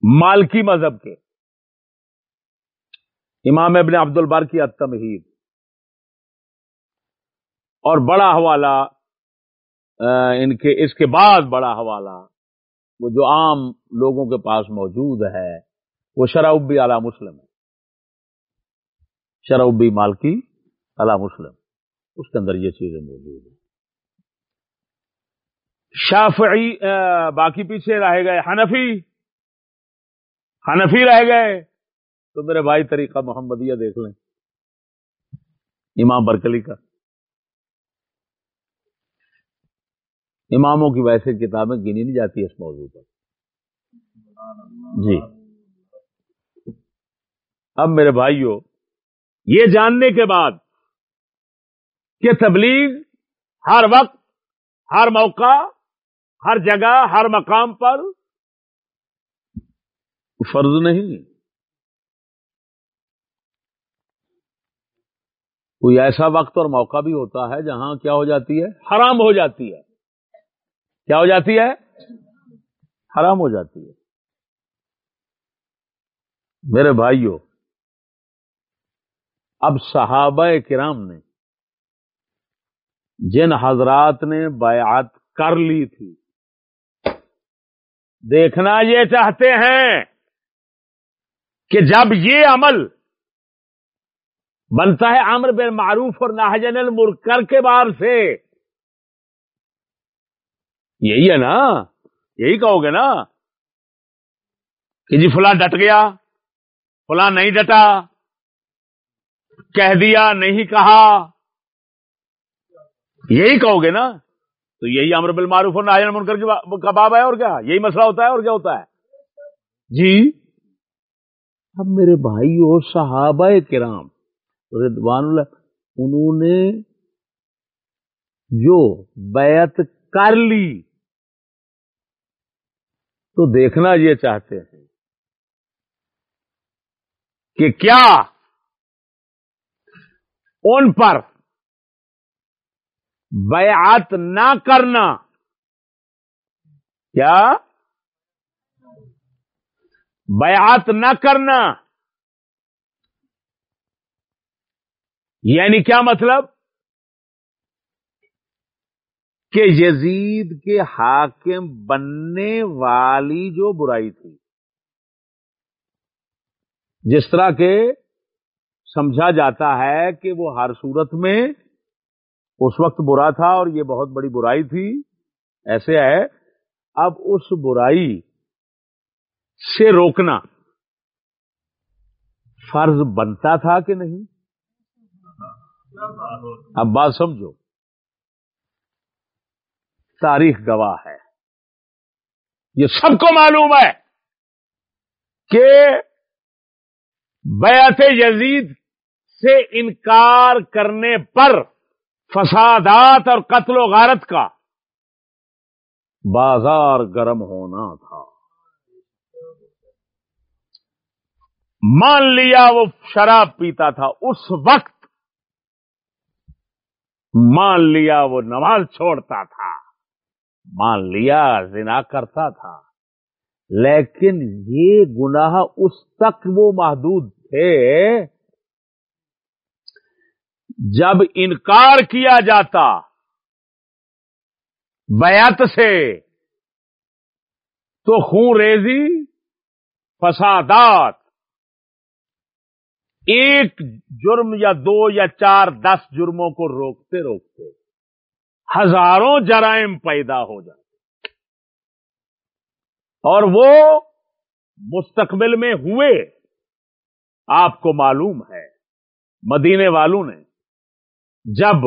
مالکی مذہب کے امام ابن عبد البار کی التمہید اور بڑا حوالہ ان کے، اس کے بعد بڑا حوالہ وہ جو عام لوگوں کے پاس موجود ہے، وہ شرابی اعلی مسلم ہے۔ شرابی مالکی اعلی مسلم، اس کے اندر یہ چیزیں موجود ہیں۔ شافعی باقی پیچھے رہ گئے حنفی۔ حنفی رہ گئے۔ تو میرے بھائی طریقہ محمدیہ دیکھ لیں۔ امام برکلی کا۔ اماموں کی ویسے کتابیں گنی نہیں جاتی اس موضوع پر۔ جی۔ اب میرے بھائیوں، یہ جاننے کے بعد کہ تبلیغ ہر وقت، ہر موقع ہر جگہ، ہر مقام پر؟ فرض نہیں۔ کوئی ایسا وقت اور موقع بھی ہوتا ہے جہاں کیا ہو جاتی ہے؟ حرام ہو جاتی ہے۔ کیا ہو جاتی ہے؟ حرام ہو جاتی ہے۔ میرے بھائیوں اب صحابہ کرام نے جن حضرات نے بیعت کر لی تھی دیکھنا یہ چاہتے ہیں کہ جب یہ عمل بنتا ہے امر بن معروف اور ناجن المرکر کے بار سے، یہی ہے نا؟ یہی کہو گے نا کہ جی فلاں ڈٹ گیا، فلاں نہیں ڈٹا، کہہ دیا، نہیں کہا، یہی کہو گے نا؟ تو یہی امر بالمعروف اور ناہی منکر کا باب ہے اور کیا؟ یہی مسئلہ ہوتا ہے اور کیا ہوتا ہے؟ جی؟ اب میرے بھائی ہو صحابہ کرام رضوان اللہ، انہوں نے جو بیعت کر لی، تو دیکھنا یہ چاہتے ہیں کہ کیا ان پر بیعت نہ کرنا۔ کیا؟ بیعت نہ کرنا۔ یعنی کیا مطلب؟ کہ یزید کے حاکم بننے والی جو برائی تھی۔ جس طرح کے سمجھا جاتا ہے کہ وہ ہر صورت میں اس وقت برا تھا اور یہ بہت بڑی برائی تھی۔ ایسے ہے، اب اس برائی سے روکنا فرض بنتا تھا کہ نہیں؟ اب بات سمجھو، تاریخ گواہ ہے۔ یہ سب کو معلوم ہے کہ بیعت یزید سے انکار کرنے پر فسادات اور قتل و غارت کا۔ بازار گرم ہونا تھا۔ مان لیا وہ شراب پیتا تھا۔ اس وقت مان لیا وہ نماز چھوڑتا تھا۔ مان لیا زنا کرتا تھا۔ لیکن یہ گناہ اس تک وہ محدود تھے جب انکار کیا جاتا بیعت سے، تو خون ریزی فسادات۔ ایک جرم یا دو یا چار دس جرموں کو روکتے روکتے ہزاروں جرائم پیدا ہو جاتے۔ اور وہ مستقبل میں ہوئے، آپ کو معلوم ہے، مدینے والوں نے۔ جب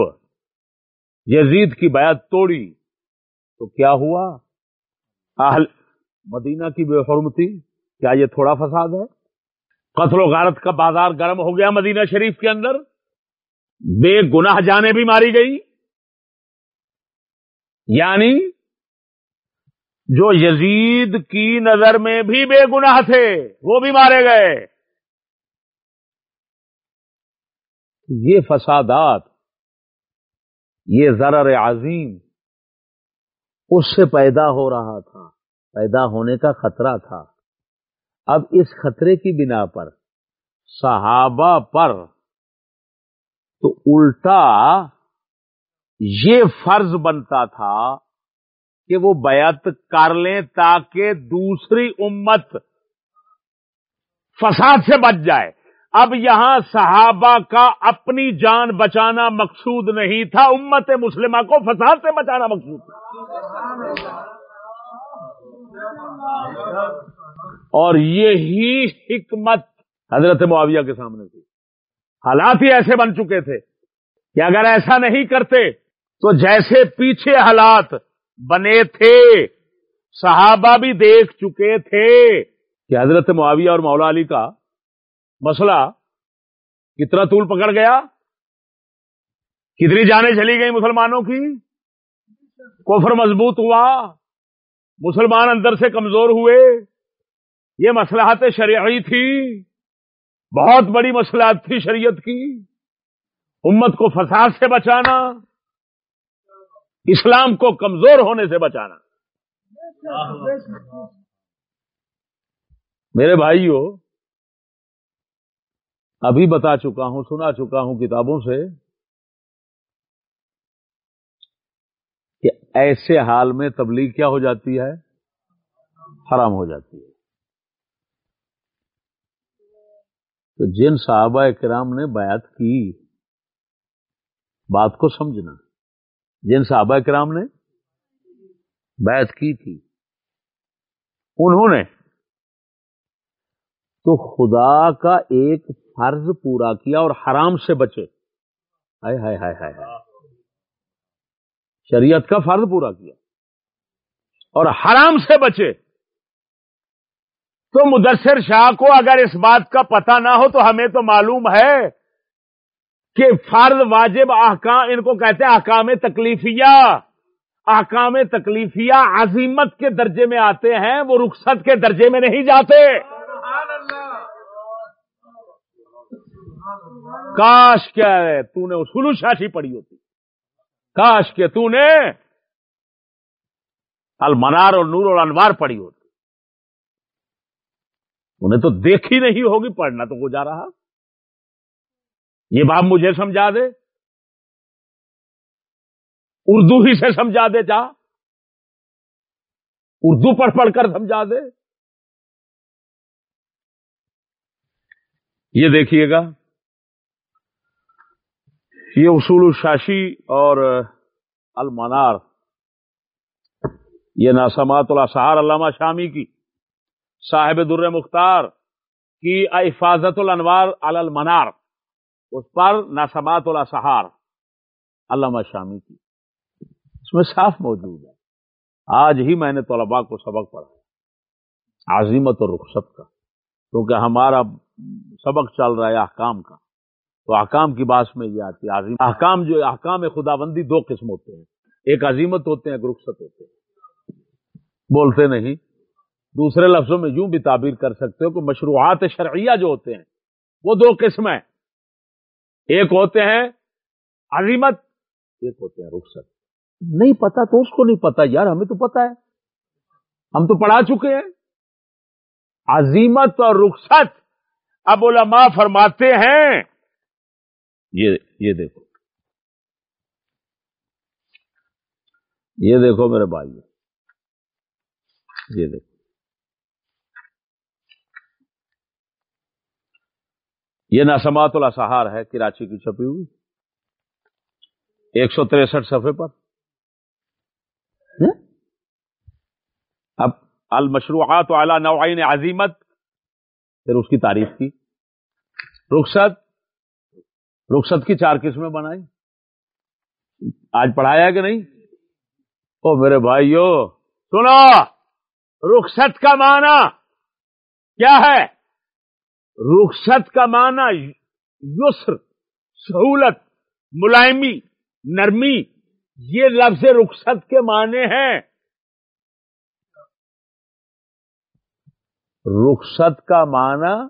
یزید کی بیعت توڑی، تو کیا ہوا؟ اہل مدینہ کی بے حرمتی، کیا یہ تھوڑا فساد ہے؟ قتل و غارت کا بازار گرم ہو گیا مدینہ شریف کے اندر، بے گناہ جانے بھی ماری گئی۔ یعنی جو یزید کی نظر میں بھی بے گناہ تھے، وہ بھی مارے گئے۔ یہ فسادات یہ ضرر عظیم اس سے پیدا ہو رہا تھا، پیدا ہونے کا خطرہ تھا۔ اب اس خطرے کی بنا پر، صحابہ پر تو الٹا یہ فرض بنتا تھا کہ وہ بیعت کر لیں تاکہ دوسری امت فساد سے بچ جائے۔ اب یہاں صحابہ کا اپنی جان بچانا مقصود نہیں تھا، امت مسلمہ کو فساد سے بچانا مقصود تھا۔ اور یہی حکمت حضرت معاویہ کے سامنے تھی۔ حالات ہی ایسے بن چکے تھے کہ اگر ایسا نہیں کرتے تو جیسے پیچھے حالات بنے تھے، صحابہ بھی دیکھ چکے تھے کہ حضرت معاویہ اور مولا علی کا مسئلہ کتنا طول پکڑ گیا؟ کتنی جانیں چلی گئی مسلمانوں کی؟ کفر مضبوط ہوا، مسلمان اندر سے کمزور ہوئے۔ یہ مسلحات شریعی تھی، بہت بڑی مسلحات تھی شریعت کی۔ امت کو فساد سے بچانا، اسلام کو کمزور ہونے سے بچانا۔ میرے بھائیوں ابھی بتا چکا ہوں، سنا چکا ہوں کتابوں سے کہ ایسے حال میں تبلیغ کیا ہو جاتی ہے؟ حرام ہو جاتی ہے۔ تو جن صحابہ کرام نے بیعت کی، بات کو سمجھنا۔ جن صحابہ کرام نے بیعت کی تھی، انہوں نے تو خدا کا ایک فرض پورا کیا اور حرام سے بچے۔ ہائے ہائے ہائے ہائے شریعت کا فرض پورا کیا اور حرام سے بچے۔ تو مدثر شاہ کو اگر اس بات کا پتہ نہ ہو تو ہمیں تو معلوم ہے کہ فرض واجب احکام، ان کو کہتے ہیں احکام تکلیفیہ۔ احکام تکلیفیہ عظیمت کے درجے میں آتے ہیں، وہ رخصت کے درجے میں نہیں جاتے۔ کاش کیا ہے، تو نے اصول شاشی پڑی ہوتی۔ کاش کے تو نے المنار اور نور اور انوار پڑی ہوتی۔ انہیں تو دیکھی نہیں ہوگی، پڑھنا تو وہ جا رہا۔ یہ بات مجھے سمجھا دے۔ اردو ہی سے سمجھا دے جا۔ اردو پڑھ پڑھ کر سمجھا دے۔ یہ دیکھیے گا۔ یہ اصول الشاشی اور المنار، یہ ناسمات الاسحار علامہ شامی کی، صاحب در مختار کی حفاظت الانوار المنار، اس پر ناسمات الاسحار علامہ شامی کی۔ اس میں صاف موجود ہے۔ آج ہی میں نے طلباء کو سبق پڑھا عظیمت اور رخصت کا، کیونکہ ہمارا سبق چل رہا ہے احکام کا۔ تو احکام کی بات میں یہ آتی ہے عظیم احکام جو احکام خدا بندی دو قسم ہوتے ہیں۔ ایک عظیمت ہوتے ہیں، ایک رخصت ہوتے ہیں۔ بولتے نہیں۔ دوسرے لفظوں میں یوں بھی تعبیر کر سکتے ہو کہ مشروعات شرعیہ جو ہوتے ہیں، وہ دو قسم ہیں۔ ایک ہوتے ہیں عظیمت، ایک ہوتے ہیں رخصت۔ نہیں پتا تو اس کو نہیں پتا، یار ہمیں تو پتا ہے۔ ہم تو پڑھا چکے ہیں۔ عظیمت اور رخصت اب علماء فرماتے ہیں۔ یہ یہ دیکھو۔ یہ دیکھو میرے بھائی یہ دیکھو۔ یہ نسمات الاسہار ہے، کراچی کی چھپی ہوئی۔ ایک سو تریسٹھ صفحے پر۔ اب المشروعات اعلی نوعین عظیمت۔ پھر اس کی تعریف کی۔ رخصت۔ رخصت کی چار قسمیں بنائی۔ آج پڑھایا کہ نہیں؟ او میرے بھائیو، سنو، رخصت کا معنی کیا ہے؟ رخصت کا معنی یسر، سہولت، ملائمی، نرمی، یہ لفظ رخصت کے معنی ہیں۔ رخصت کا معنی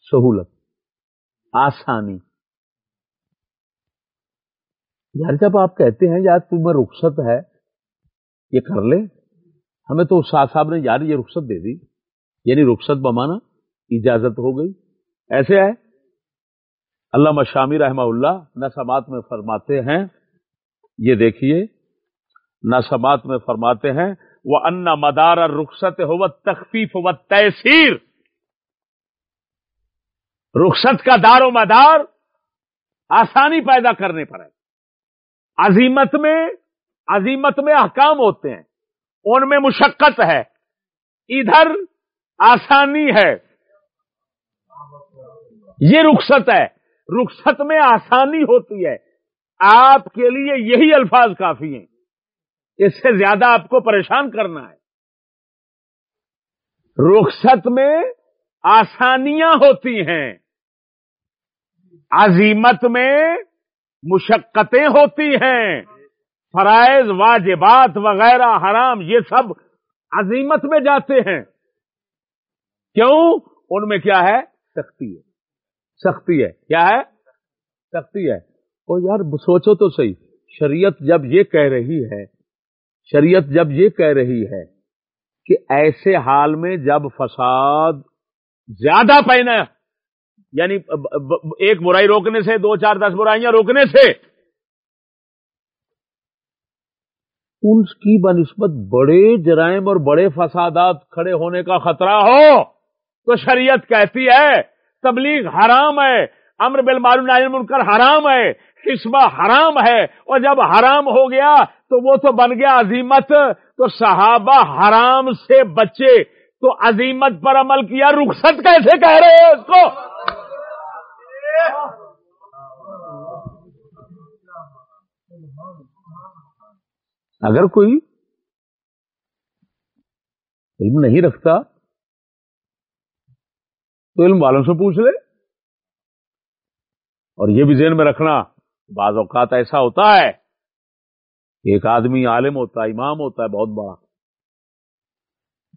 سہولت۔ آسانی۔ یار جب آپ کہتے ہیں، یار تمہیں رخصت ہے، یہ کر لے ہمیں تو استاد صاحب نے، یار یہ رخصت دے دی۔ یعنی رخصت بمانا اجازت ہو گئی۔ ایسے ہے۔ اللہ مشامی رحمہ اللہ نسمات میں فرماتے ہیں، یہ دیکھیے۔ نسمات میں فرماتے ہیں وہ ان مدار رخصت ہو تخفیف و تحصیر رخصت کا دار و مدار آسانی پیدا کرنے پر ہے۔ عظیمت میں عظیمت میں احکام ہوتے ہیں۔ ان میں مشقت ہے۔ ادھر آسانی ہے۔ یہ رخصت ہے۔ رخصت میں آسانی ہوتی ہے۔ آپ کے لیے یہی الفاظ کافی ہیں۔ اس سے زیادہ آپ کو پریشان کرنا ہے۔ رخصت میں آسانیاں ہوتی ہیں۔ عظیمت میں مشقتیں ہوتی ہیں، فرائض، واجبات وغیرہ، حرام، یہ سب عظیمت میں جاتے ہیں۔ کیوں؟ ان میں کیا ہے؟ سختی ہے۔ سختی ہے۔ کیا ہے؟ سختی ہے۔ او یار، سوچو تو صحیح۔ شریعت جب یہ کہہ رہی ہے، شریعت جب یہ کہہ رہی ہے کہ ایسے حال میں جب فساد زیادہ پہنا یعنی ایک برائی روکنے سے، دو چار دس برائیاں روکنے سے۔ ان کی بنسبت بڑے جرائم اور بڑے فسادات کھڑے ہونے کا خطرہ ہو تو شریعت کہتی ہے، تبلیغ حرام ہے، امر بل معلوم منکر حرام ہے، قسمہ حرام ہے۔ اور جب حرام ہو گیا تو وہ تو بن گیا عظیمت۔ تو صحابہ حرام سے بچے، تو عظیمت پر عمل کیا، رخصت کیسے کہہ رہے ہیں اس کو؟ اگر کوئی علم نہیں رکھتا تو علم والوں سے پوچھ لے اور یہ بھی ذہن میں رکھنا بعض اوقات ایسا ہوتا ہے کہ ایک آدمی عالم ہوتا ہے، امام ہوتا ہے، بہت بڑا۔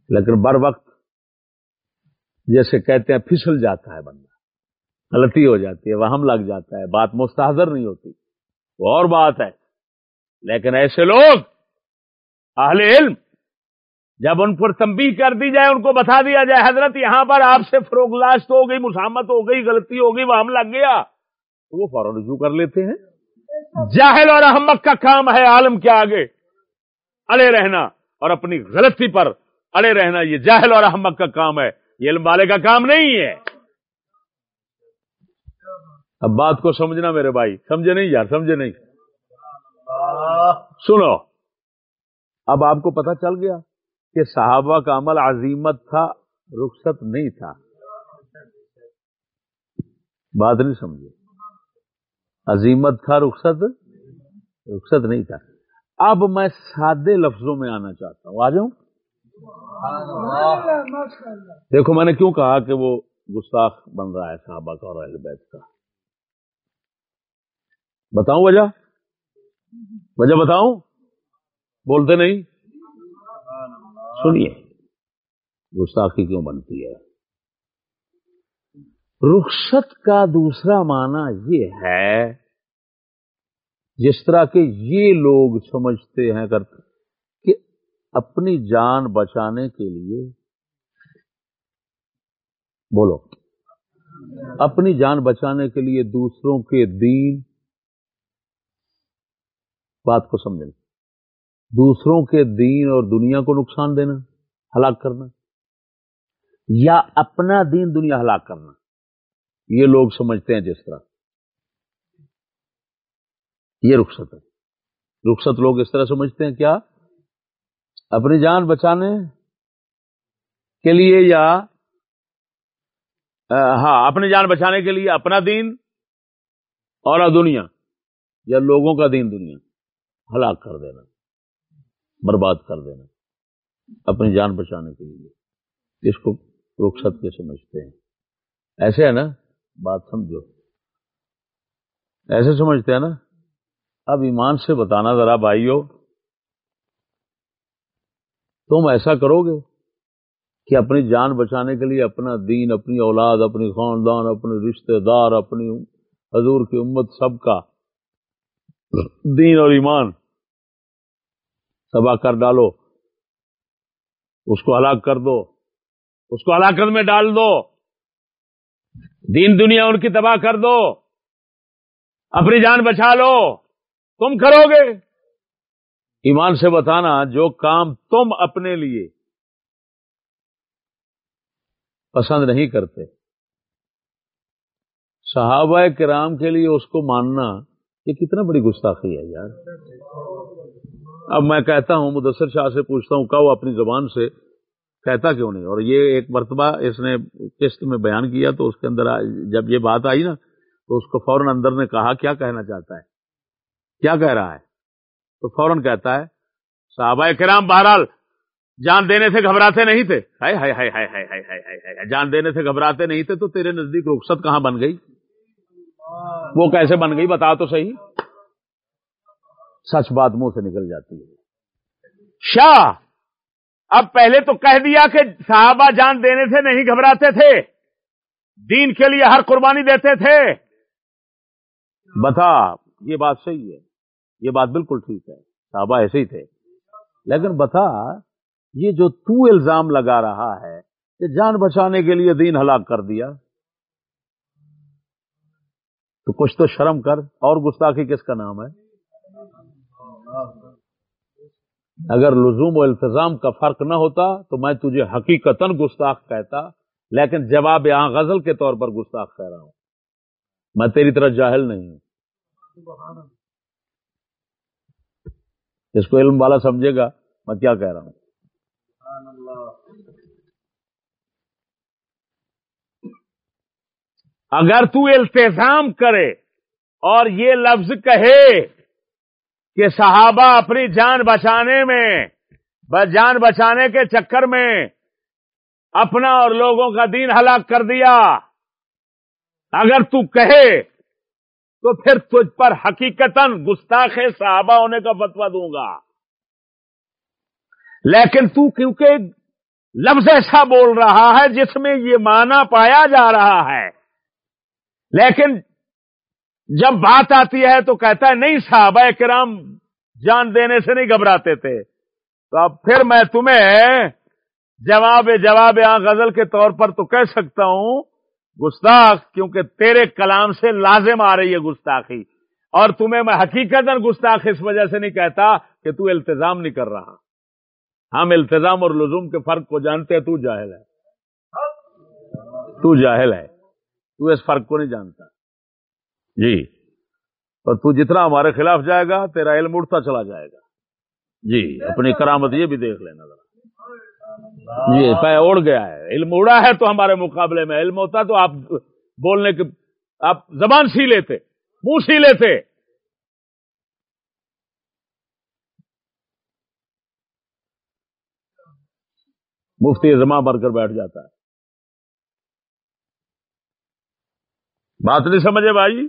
لیکن بر وقت جیسے کہتے ہیں پھسل جاتا ہے بندہ۔ غلطی ہو جاتی ہے، وہم لگ جاتا ہے، بات مستحضر نہیں ہوتی۔ وہ اور بات ہے۔ لیکن ایسے لوگ، اہل علم، جب ان پر تنبیہ کر دی جائے، ان کو بتا دیا جائے، حضرت یہاں پر آپ سے فروغ لاشت ہو گئی، مسامت ہو گئی، غلطی ہو گئی، وہم لگ گیا۔ تو وہ فوراً رجوع کر لیتے ہیں۔ جاہل اور احمد کا کام ہے عالم کے آگے۔ اڑے رہنا اور اپنی غلطی پر اڑے رہنا، یہ جاہل اور احمد کا کام ہے۔ یہ علم والے کا کام نہیں ہے۔ اب بات کو سمجھنا میرے بھائی۔ سمجھے نہیں یار، سمجھے نہیں۔ سنو۔ اب آپ کو پتا چل گیا کہ صحابہ کا عمل عظیمت تھا، رخصت نہیں تھا۔ بات نہیں سمجھے۔ عظیمت تھا، رخصت رخصت نہیں تھا۔ اب میں سادے لفظوں میں آنا چاہتا ہوں۔ آ جاؤں؟ دیکھو، میں نے کیوں کہا کہ وہ گستاخ بن رہا ہے صحابہ کا اور اہل بیت کا؟ بتاؤں وجہ؟ وجہ بتاؤں؟ بولتے نہیں؟ سنیے، گستاخی کیوں بنتی ہے؟ رخصت کا دوسرا معنی یہ ہے، جس طرح کے یہ لوگ سمجھتے ہیں کرتے، کہ اپنی جان بچانے کے لیے، بولو، اپنی جان بچانے کے لیے دوسروں کے دین بات کو سمجھنا۔ دوسروں کے دین اور دنیا کو نقصان دینا، ہلاک کرنا۔ یا اپنا دین دنیا ہلاک کرنا۔ یہ لوگ سمجھتے ہیں جس طرح۔ یہ رخصت ہے۔ رخصت لوگ اس طرح سمجھتے ہیں، کیا؟ اپنی جان بچانے کے لیے یا ہاں اپنی جان بچانے کے لیے اپنا دین اور دنیا، یا لوگوں کا دین دنیا۔ ہلاک کر دینا، برباد کر دینا، اپنی جان بچانے کے لیے۔ اس کو رخصت کے سمجھتے ہیں۔ ایسے ہے نا، بات سمجھو۔ ایسے سمجھتے ہیں نا، اب ایمان سے بتانا ذرا بھائیو، تم ایسا کرو گے کہ اپنی جان بچانے کے لیے اپنا دین، اپنی اولاد، اپنی خاندان، اپنے رشتہ دار، اپنی حضور کی امت سب کا دین اور ایمان تباہ کر ڈالو، اس کو ہلاک کر دو، اس کو ہلاکت میں ڈال دو، دین دنیا ان کی تباہ کر دو، اپنی جان بچا لو، تم کرو گے۔ ایمان سے بتانا، جو کام تم اپنے لیے پسند نہیں کرتے، صحابہ کرام کے لیے اس کو ماننا یہ کتنا بڑی گستاخی ہے یار اب میں کہتا ہوں مدثر شاہ سے پوچھتا ہوں کہ وہ اپنی زبان سے کہتا کیوں نہیں اور یہ ایک مرتبہ اس نے قسط میں بیان کیا تو اس کے اندر جب یہ بات آئی نا تو اس کو فوراً اندر نے کہا کیا کہنا چاہتا ہے کیا کہہ رہا ہے تو فوراً کہتا ہے صحابہ کرام بہرحال جان دینے سے گھبراتے نہیں تھے جان دینے سے گھبراتے نہیں تھے تو تیرے نزدیک رخصت کہاں بن گئی وہ کیسے بن گئی بتا تو صحیح۔ سچ بات منہ سے نکل جاتی ہے۔ شاہ، اب پہلے تو کہہ دیا کہ صحابہ جان دینے سے نہیں گھبراتے تھے۔ دین کے لیے ہر قربانی دیتے تھے۔ بتا، یہ بات صحیح ہے۔ یہ بات بالکل ٹھیک ہے۔ صحابہ ایسے ہی تھے۔ لیکن بتا، یہ جو تو الزام لگا رہا ہے کہ جان بچانے کے لیے دین ہلاک کر دیا۔ تو کچھ تو شرم کر اور گستاخی کس کا نام ہے؟ اگر لزوم و التظام کا فرق نہ ہوتا تو میں تجھے حقیقت گستاخ کہتا، لیکن جواب یہاں غزل کے طور پر گستاخ کہہ رہا ہوں۔ میں تیری طرح جاہل نہیں ہوں۔ اس کو علم والا سمجھے گا، میں کیا کہہ رہا ہوں؟ اگر تو التظام کرے اور یہ لفظ کہے کہ صحابہ اپنی جان بچانے میں جان بچانے کے چکر میں اپنا اور لوگوں کا دین ہلاک کر دیا، اگر تو کہے تو پھر تجھ پر حقیقت گستاخ صحابہ ہونے کا فتوا دوں گا۔ لیکن تو کیونکہ لفظ ایسا بول رہا ہے جس میں یہ معنی پایا جا رہا ہے لیکن جب بات آتی ہے تو کہتا ہے، نہیں صحابہ کرام جان دینے سے نہیں گھبراتے تھے۔ تو اب پھر میں تمہیں جواب جواب یہاں غزل کے طور پر تو کہہ سکتا ہوں، گستاخ، کیونکہ تیرے کلام سے لازم آ رہی ہے گستاخی۔ اور تمہیں میں حقیقت گستاخ اس وجہ سے نہیں کہتا کہ تو التظام نہیں کر رہا۔ ہم التظام اور لزوم کے فرق کو جانتے ہیں، تو جاہل ہے۔ تو جاہل ہے۔ تو اس فرق کو نہیں جانتا۔ جی۔ اور تو جتنا ہمارے خلاف جائے گا تیرا علم اڑتا چلا جائے گا۔ جی اپنی کرامت یہ بھی دیکھ لینا ذرا۔ جی پہ اڑ گیا ہے۔ علم اڑا ہے تو ہمارے مقابلے میں علم ہوتا تو آپ بولنے کے آپ زبان سی لیتے منہ سی لیتے۔ مفتی زماں بھر کر بیٹھ جاتا ہے۔ بات نہیں سمجھے بھائی؟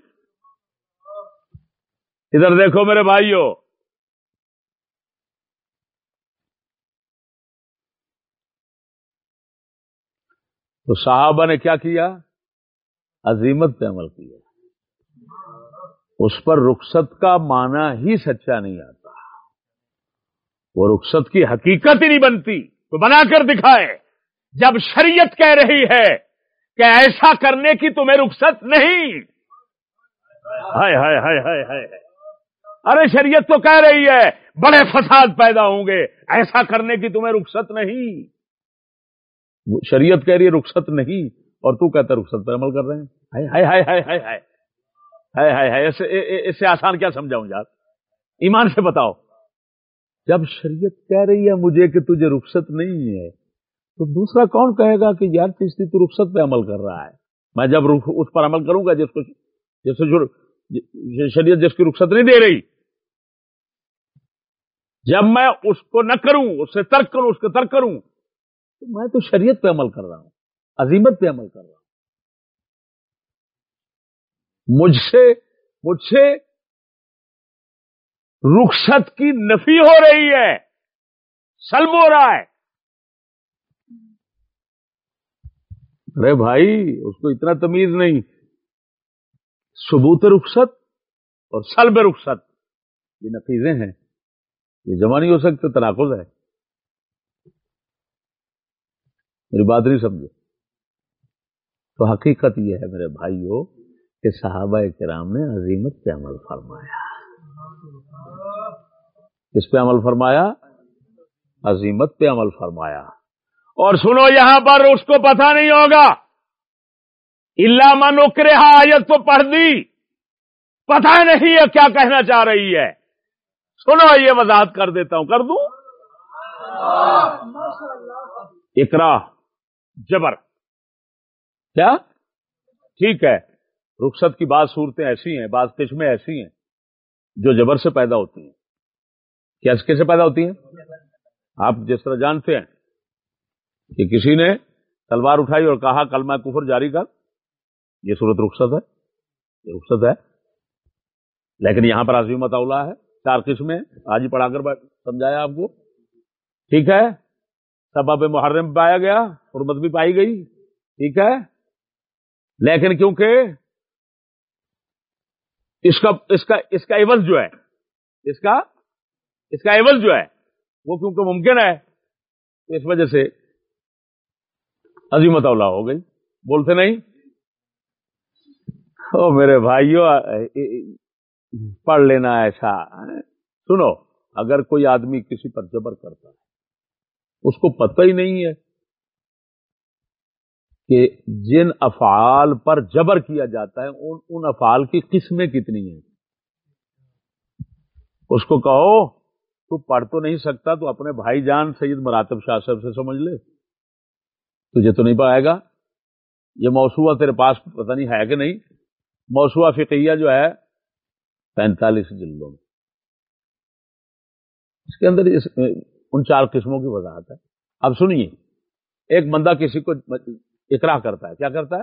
ادھر دیکھو میرے بھائیوں تو صحابہ نے کیا کیا؟ عظیمت پہ عمل کیا۔ اس پر رخصت کا معنی ہی سچا نہیں آتا۔ وہ رخصت کی حقیقت ہی نہیں بنتی۔ تو بنا کر دکھائے۔ جب شریعت کہہ رہی ہے کہ ایسا کرنے کی تمہیں رخصت نہیں۔ ہائے ہائے ہائے ہائے ہائے۔ ارے، شریعت تو کہہ رہی ہے، بڑے فساد پیدا ہوں گے، ایسا کرنے کی تمہیں رخصت نہیں۔ شریعت کہہ رہی ہے، رخصت نہیں، اور تو کہتا رخصت پہ عمل کر رہے ہیں۔ ہائے ہائے ہائے ہائے ہائے ہائے۔ ہائے ہائے اس سے آسان کیا سمجھاؤں یار؟ ایمان سے بتاؤ۔ جب شریعت کہہ رہی ہے مجھے کہ تجھے رخصت نہیں ہے تو دوسرا کون کہے گا کہ یار چیز تو رخصت پہ عمل کر رہا ہے؟ میں جب اس پر عمل کروں گا، جس کو جس شریعت جس کی رخصت نہیں دے رہی۔ جب میں اس کو نہ کروں، اس سے ترک کروں، اس کو ترک کروں، تو میں تو شریعت پہ عمل کر رہا ہوں، عظیمت پہ عمل کر رہا ہوں۔ مجھ سے مجھ سے رخصت کی نفی ہو رہی ہے، سلب ہو رہا ہے۔ ارے بھائی، اس کو اتنا تمیز نہیں۔ ثبوت رخصت اور سلب رخصت، یہ نفیزیں ہیں۔ یہ جمع نہیں ہو سکتے، تناقض ہے۔ میری بات نہیں سمجھے۔ تو حقیقت یہ ہے میرے بھائیوں کہ صحابہ کرام نے عظیمت پہ عمل فرمایا۔ کس پہ عمل فرمایا؟ عظیمت پہ عمل فرمایا۔ اور سنو یہاں پر اس کو پتہ نہیں ہوگا۔ علامہ نوکر آیت تو پڑھ دی۔ پتہ نہیں ہے کیا کہنا چاہ رہی ہے۔ سنو یہ وضاحت کر دیتا ہوں۔ کر دوں؟ اکرا جبر۔ کیا؟ ٹھیک ہے۔ رخصت کی بعض صورتیں ایسی ہیں، بعض قسمیں ایسی ہیں جو جبر سے پیدا ہوتی ہیں۔ کیا کیسے پیدا ہوتی ہیں؟ آپ جس طرح جانتے ہیں۔ کہ کسی نے تلوار اٹھائی اور کہا، کل میں کفر جاری کر۔ یہ صورت رخصت ہے۔ یہ رخصت ہے۔ لیکن یہاں پر عظیمت اولا ہے۔ چار قسمیں آج ہی پڑھا کر سمجھایا آپ کو؟ ٹھیک ہے۔ سبب محرم پایا گیا، حرمت بھی پائی گئی۔ ٹھیک ہے۔ لیکن کیونکہ اس کا اس کا اس کا عوض جو ہے، اس کا اس کا عوض جو ہے، وہ کیونکہ ممکن ہے اس وجہ سے عظیمت اولا ہو گئی۔ بولتے نہیں؟ او میرے بھائیو پڑھ لینا ایسا۔ سنو، اگر کوئی آدمی کسی پر جبر کرتا ہے، اس کو پتہ ہی نہیں ہے کہ جن افعال پر جبر کیا جاتا ہے، ان ان افعال کی قسمیں کتنی ہیں۔ اس کو کہو، تو پڑھ تو نہیں سکتا، تو اپنے بھائی جان سید مراتب شاہ صاحب سے سمجھ لے۔ تجھے تو نہیں پائے گا؟ یہ موسوا تیرے پاس پتہ نہیں ہے کہ نہیں؟ موسوا فقیہ جو ہے، پینتالیس جلدوں میں۔ اس کے اندر اس، ان چار قسموں کی وضاحت ہے۔ اب سنیے، ایک بندہ کسی کو اکراہ کرتا ہے۔ کیا کرتا ہے؟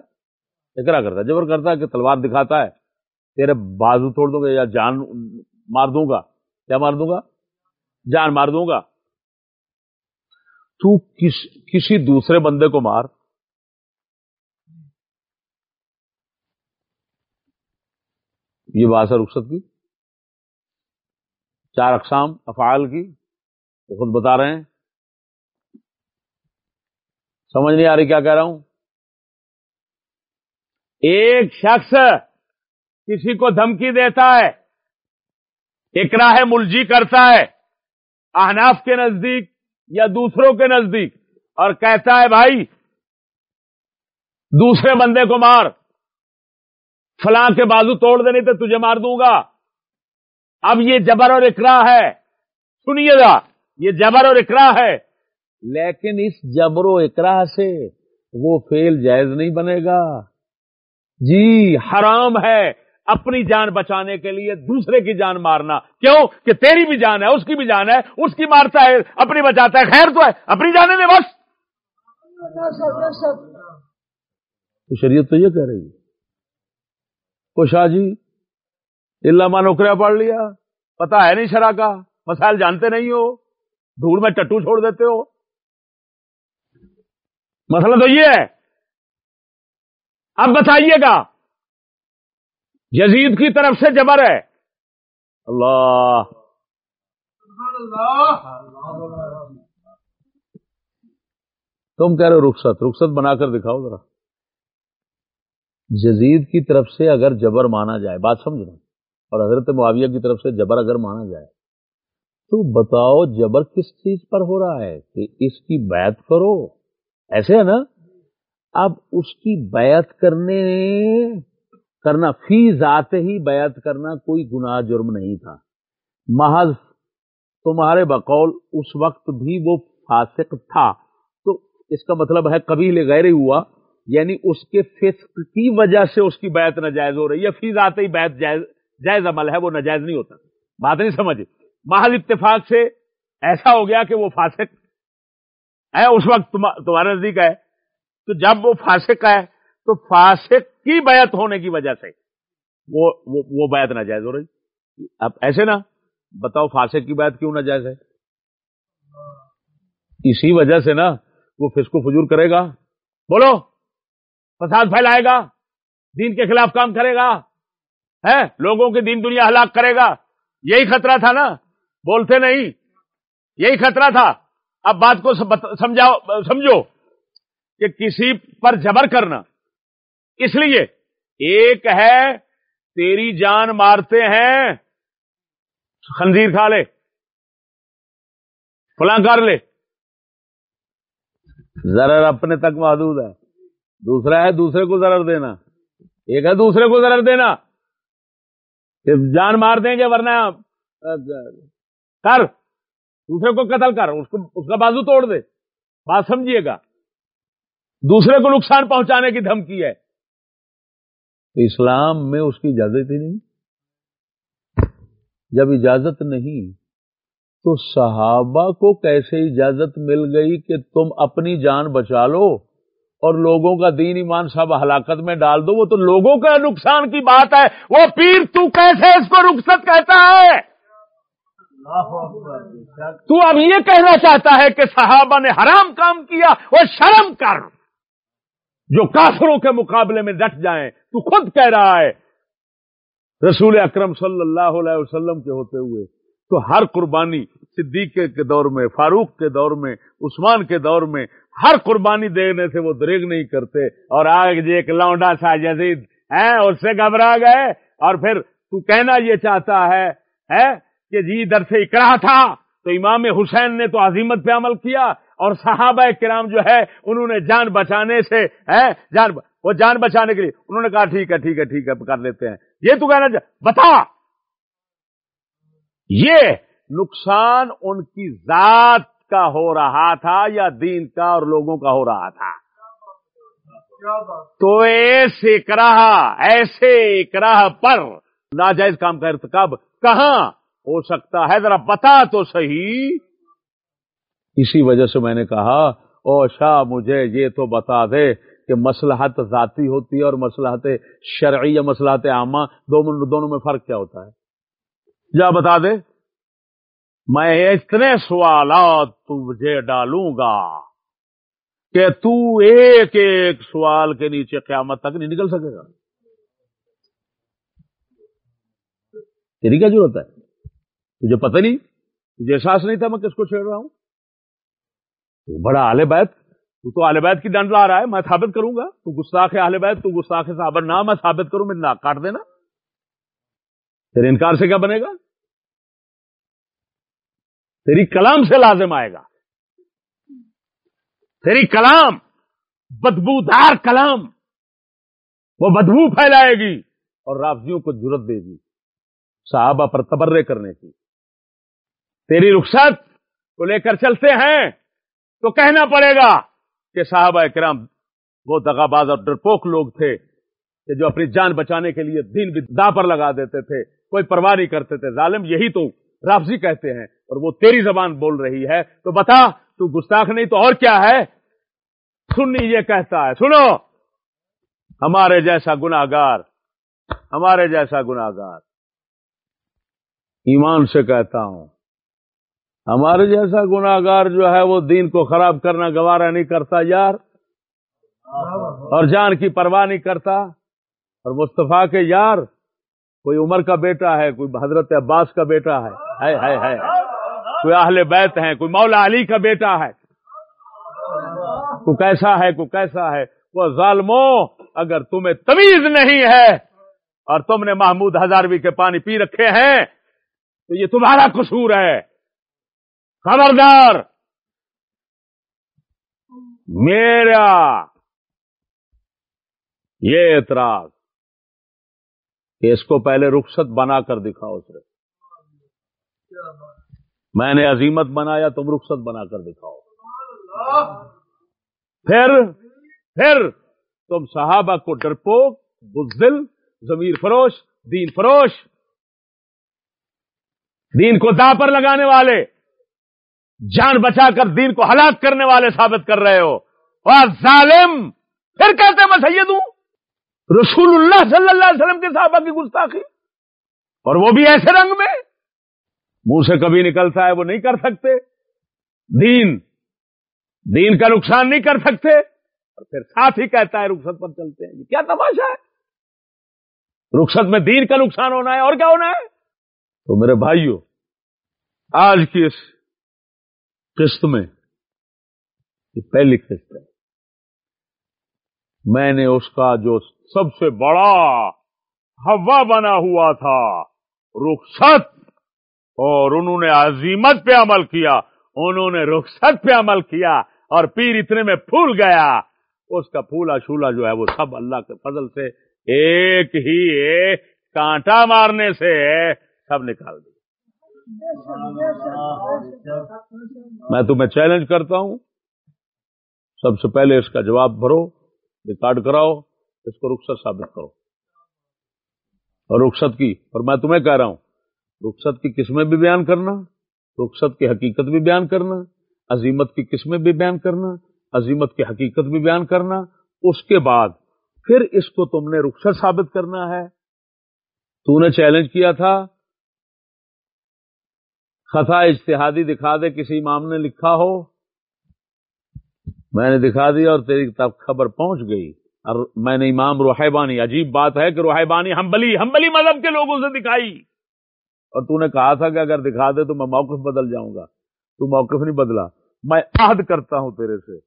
اکراہ کرتا ہے۔ جبر کرتا ہے کہ تلوار دکھاتا ہے، تیرے بازو توڑ دوں گا یا جان مار دوں گا۔ کیا مار دوں گا؟ جان مار دوں گا۔ تو کس, کسی دوسرے بندے کو مار یہ بات ہے رخصت کی چار اقسام افعال کی وہ خود بتا رہے ہیں سمجھ نہیں آ رہی کیا کہہ رہا ہوں ایک شخص کسی کو دھمکی دیتا ہے اکراہ ملجی کرتا ہے احناف کے نزدیک یا دوسروں کے نزدیک اور کہتا ہے بھائی، دوسرے بندے کو مار، فلاں کے بازو توڑ دے، نہیں تو تجھے مار دوں گا۔ اب یہ جبر اور اکرا ہے۔ سنیے گا یہ جبر اور اکرا ہے۔ لیکن اس جبر و اکرا سے وہ فیل جائز نہیں بنے گا۔ جی حرام ہے۔ اپنی جان بچانے کے لیے دوسرے کی جان مارنا کیوں کہ تیری بھی جان ہے اس کی بھی جان ہے اس کی مارتا ہے اپنی بچاتا ہے خیر تو ہے اپنی جانے میں بس تو شریعت تو یہ کہہ رہی ہے کو شاہ جی علامہ نوکریاں پڑھ لیا پتا ہے نہیں شرح کا، مسائل جانتے نہیں ہو دھوڑ میں ٹٹو چھوڑ دیتے ہو۔ مسئلہ تو یہ ہے۔ اب بتائیے گا یزید کی طرف سے جبر ہے۔ اللہ۔ تم کہہ رہے رخصت رخصت بنا کر دکھاؤ ذرا۔ جزید کی طرف سے اگر جبر مانا جائے بات سمجھ رہا اور حضرت معاویہ کی طرف سے جبر اگر مانا جائے تو بتاؤ جبر کس چیز پر ہو رہا ہے کہ اس کی بیعت کرو۔ ایسے ہے نا؟ اب اس کی بیعت کرنے کرنا، فی ذات ہی بیعت کرنا کوئی گناہ جرم نہیں تھا۔ محض تمہارے بقول اس وقت بھی وہ فاسق تھا۔ تو اس کا مطلب ہے کبھی لے غیر ہوا یعنی اس کے فسق کی وجہ سے اس کی بیعت ناجائز ہو رہی ہے فی ذات ہی بیعت جائز جائز عمل ہے، وہ ناجائز نہیں ہوتا۔ بات نہیں سمجھ محض اتفاق سے ایسا ہو گیا کہ وہ فاسق ہے، اس وقت تمہارے نزدیک ہے۔ تو جب وہ فاسق ہے تو فاسق کی بیعت ہونے کی وجہ سے۔ وہ وہ بیعت ناجائز ہو رہی۔ اب ایسے نا، بتاؤ فاسق کی بیعت کیوں ناجائز ہے؟ اسی وجہ سے نا، وہ فسکو فجور کرے گا۔ بولو، فساد پھیلائے گا، دین کے خلاف کام کرے گا۔ ہے لوگوں کی دین دنیا ہلاک کرے گا۔ یہی خطرہ تھا نا، بولتے نہیں۔ یہی خطرہ تھا۔ اب بات کو سمجھاؤ، سمجھو کہ کسی پر جبر کرنا۔ اس لیے ایک ہے تیری جان مارتے ہیں، خنزیر کھا لے، فلاں کر لے۔ ضرر اپنے تک محدود ہے۔ دوسرا ہے دوسرے کو ضرر دینا۔ ایک ہے دوسرے کو ضرر دینا۔ جان مار دیں گے ورنہ، کر۔ دوسرے کو قتل کر، اس کو، اس کا بازو توڑ دے۔ بات سمجھیے گا۔ دوسرے کو نقصان پہنچانے کی دھمکی ہے۔ اسلام میں اس کی اجازت ہی نہیں۔ جب اجازت نہیں تو صحابہ کو کیسے اجازت مل گئی کہ تم اپنی جان بچا لو اور لوگوں کا دین ایمان سب ہلاکت میں ڈال دو؟ وہ تو لوگوں کا نقصان کی بات ہے۔ وہ پیر تو کیسے اس کو رخصت کہتا ہے؟ تو اب یہ کہنا چاہتا ہے کہ صحابہ نے حرام کام کیا وہ شرم کر۔ جو کافروں کے مقابلے میں ڈٹ جائیں، تو خود کہہ رہا ہے، رسول اکرم صلی اللہ علیہ وسلم کے ہوتے ہوئے، تو ہر قربانی صدیق کے دور میں، فاروق کے دور میں، عثمان کے دور میں، ہر قربانی دینے سے وہ دریگ نہیں کرتے، اور آگ جی ایک لونڈا سا جزید ہے اس سے گھبرا گئے، اور پھر تو کہنا یہ چاہتا ہے کہ جی ادھر سے اکراہ تھا، تو امام حسین نے تو عظیمت پہ عمل کیا اور صحابہ کرام جو ہے، انہوں نے جان بچانے سے، ہے، جان وہ جان بچانے کے لیے انہوں نے کہا، ٹھیک ہے ٹھیک ہے ٹھیک ہے، کر لیتے ہیں۔ یہ تو کہنا بتا! یہ نقصان ان کی ذات کا ہو رہا تھا یا دین کا اور لوگوں کا ہو رہا تھا؟ تو ایسے کرا ایسے اکراہ پر ناجائز کام کا ارتکاب کہاں ہو سکتا ہے؟ ذرا بتا تو صحیح۔ اسی وجہ سے میں نے کہا، او شاہ، مجھے یہ تو بتا دے کہ مسلحت ذاتی ہوتی ہے اور مسلحت شرعی یا مسلحت عامہ دونوں میں فرق کیا ہوتا ہے؟ جا بتا دے۔ میں اتنے سوالات تجھے ڈالوں گا کہ تو ایک ایک سوال کے نیچے قیامت تک نہیں نکل سکے گا۔ تیری کیا ضرورت ہے؟ تجھے پتہ نہیں؟ تجھے احساس نہیں تھا میں کس کو چھیڑ رہا ہوں؟ بڑا آل بیت، تو تو آل بیت کی ڈنڈ لا رہا ہے، میں ثابت کروں گا۔ تو گستاخ آل بیت، تو گستاخ صحابہ نہ میں ثابت کروں میں نہ کاٹ دینا۔ تیرے انکار سے کیا بنے گا؟ تیری کلام سے لازم آئے گا۔ تیری کلام، بدبودار کلام، وہ بدبو پھیلائے گی اور رافضیوں کو ضرورت دے گی۔ صحابہ پر تبرے کرنے کی۔ تیری رخصت کو لے کر چلتے ہیں۔ تو کہنا پڑے گا کہ صحابہ کرام وہ دغاباز اور ڈرپوک لوگ تھے کہ جو اپنی جان بچانے کے لیے دین بھی دا پر لگا دیتے تھے، کوئی پرواہ نہیں کرتے تھے۔ ظالم یہی تو رافضی کہتے ہیں اور وہ تیری زبان بول رہی ہے۔ تو بتا، تو گستاخ نہیں تو اور کیا ہے؟ سنی یہ کہتا ہے۔ سنو! ہمارے جیسا گناگار ہمارے جیسا گناگار ایمان سے کہتا ہوں ہمارے جیسا گناگار جو ہے وہ دین کو خراب کرنا گوارا نہیں کرتا یار، اور جان کی پرواہ نہیں کرتا۔ اور مصطفیٰ کے یار، کوئی عمر کا بیٹا ہے، کوئی حضرت عباس کا بیٹا ہے۔ ہے ہے کوئی اہل بیت ہے کوئی مولا علی کا بیٹا ہے۔ کو کیسا ہے کو کیسا ہے۔ وہ ظالمو اگر تمہیں تمیز نہیں ہے، اور تم نے محمود ہزاروی کے پانی پی رکھے ہیں، تو یہ تمہارا قصور ہے۔ خبردار! میرا! یہ اعتراض کہ اس کو پہلے رخصت بنا کر دکھاؤ صرف میں نے عظیمت بنایا، تم رخصت بنا کر دکھاؤ۔ پھر پھر تم صحابہ کو ڈرپوک بزدل، ضمیر فروش، دین فروش۔ دین کو دا پر لگانے والے۔ جان بچا کر دین کو ہلاک کرنے والے ثابت کر رہے ہو۔ اور ظالم، پھر کہتے میں سید ہوں۔ رسول اللہ صلی اللہ علیہ وسلم کے صحابہ کی گستاخی۔ اور وہ بھی ایسے رنگ میں۔ منہ سے کبھی نکلتا ہے وہ نہیں کر سکتے۔ دین دین کا نقصان نہیں کر سکتے۔ اور پھر ساتھ ہی کہتا ہے رخصت پر چلتے ہیں۔ یہ کیا تماشا ہے؟ رخصت میں دین کا نقصان ہونا ہے اور کیا ہونا ہے؟ تو میرے بھائیوں آج کی اس قسط میں، یہ پہلی قسط ہے۔ میں نے اس کا جو سب سے بڑا ہوا بنا ہوا تھا، رخصت، اور انہوں نے عظیمت پہ عمل کیا، انہوں نے رخصت پہ عمل کیا، اور پیر اتنے میں پھول گیا۔ اس کا پھولا شولا جو ہے وہ سب اللہ کے فضل سے ایک ہی ایک کانٹا مارنے سے سب نکال دیا۔ میں تمہیں چیلنج کرتا ہوں۔ سب سے پہلے اس کا جواب بھرو، ریکارڈ کراؤ، اس کو رخصت ثابت کرو۔ اور رخصت کی، اور میں تمہیں کہہ رہا ہوں، رخصت کی قسمیں بھی بیان کرنا، رخصت کی حقیقت بھی بیان کرنا، عظیمت کی قسمیں بھی بیان کرنا، عظیمت کی حقیقت بھی بیان کرنا، اس کے بعد پھر اس کو تم نے رخصت ثابت کرنا ہے۔ تو نے چیلنج کیا تھا خطا اشتہادی دکھا دے، کسی امام نے لکھا ہو۔ میں نے دکھا دیا اور تیری خبر پہنچ گئی۔ اور میں نے امام روحیبانی، عجیب بات ہے کہ روحیبانی ہمبلی ہمبلی مذہب کے لوگوں سے دکھائی۔ اور تو نے کہا تھا کہ اگر دکھا دے تو میں موقف بدل جاؤں گا۔ تو موقف نہیں بدلا۔ میں عہد کرتا ہوں تیرے سے۔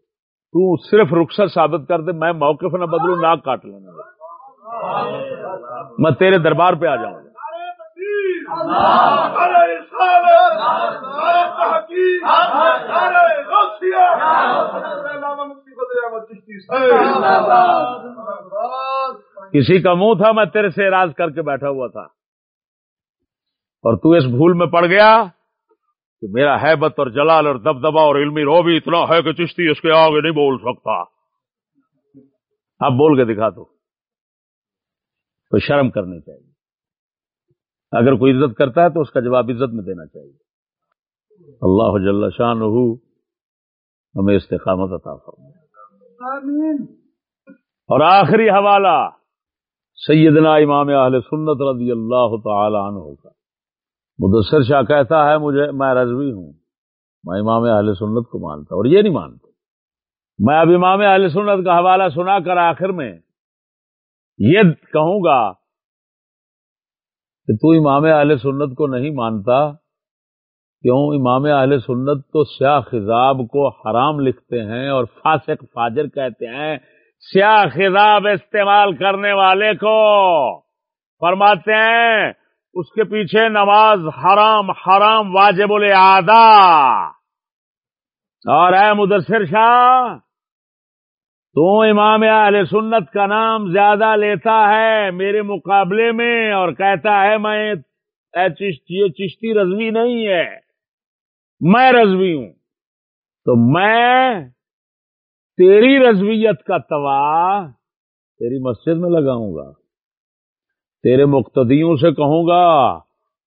تو صرف رخصت ثابت کر دے، میں موقف نہ بدلوں نہ کاٹ لینا میں تیرے دربار پہ آ جاؤں گا۔ کسی کا منہ تھا، میں تیرے سے اراض کر کے بیٹھا ہوا تھا۔ اور تو اس بھول میں پڑ گیا کہ میرا حیبت اور جلال اور دبدبا اور علمی رو بھی اتنا ہے کہ چشتی اس کے آگے نہیں بول سکتا۔ اب بول کے دکھا دو۔ تو شرم کرنی چاہیے۔ اگر کوئی عزت کرتا ہے تو اس کا جواب عزت میں دینا چاہیے۔ اللہ جل شان ہمیں استقامت عطا فرمائے۔ اور آخری حوالہ سیدنا امام اہل سنت رضی اللہ تعالی عنہ کا۔ مدثر شاہ کہتا ہے مجھے میں رضوی ہوں میں امام اہل سنت کو مانتا اور یہ نہیں مانتا۔ میں اب امام اہل سنت کا حوالہ سنا کر آخر میں یہ کہوں گا کہ تو امام اہل سنت کو نہیں مانتا، کیوں؟ امام اہل سنت تو سیاہ خزاب کو حرام لکھتے ہیں اور فاسق فاجر کہتے ہیں، سیاہ خزاب استعمال کرنے والے کو۔ فرماتے ہیں، اس کے پیچھے نماز حرام حرام واجب العادا اور اے مدثر شاہ تو امام اہل سنت کا نام زیادہ لیتا ہے میرے مقابلے میں اور کہتا ہے میں چشتی چشتی رضوی نہیں ہے۔ میں رضوی ہوں۔ تو میں تیری رضویت کا توا تیری مسجد میں لگاؤں گا۔ تیرے مقتدیوں سے کہوں گا،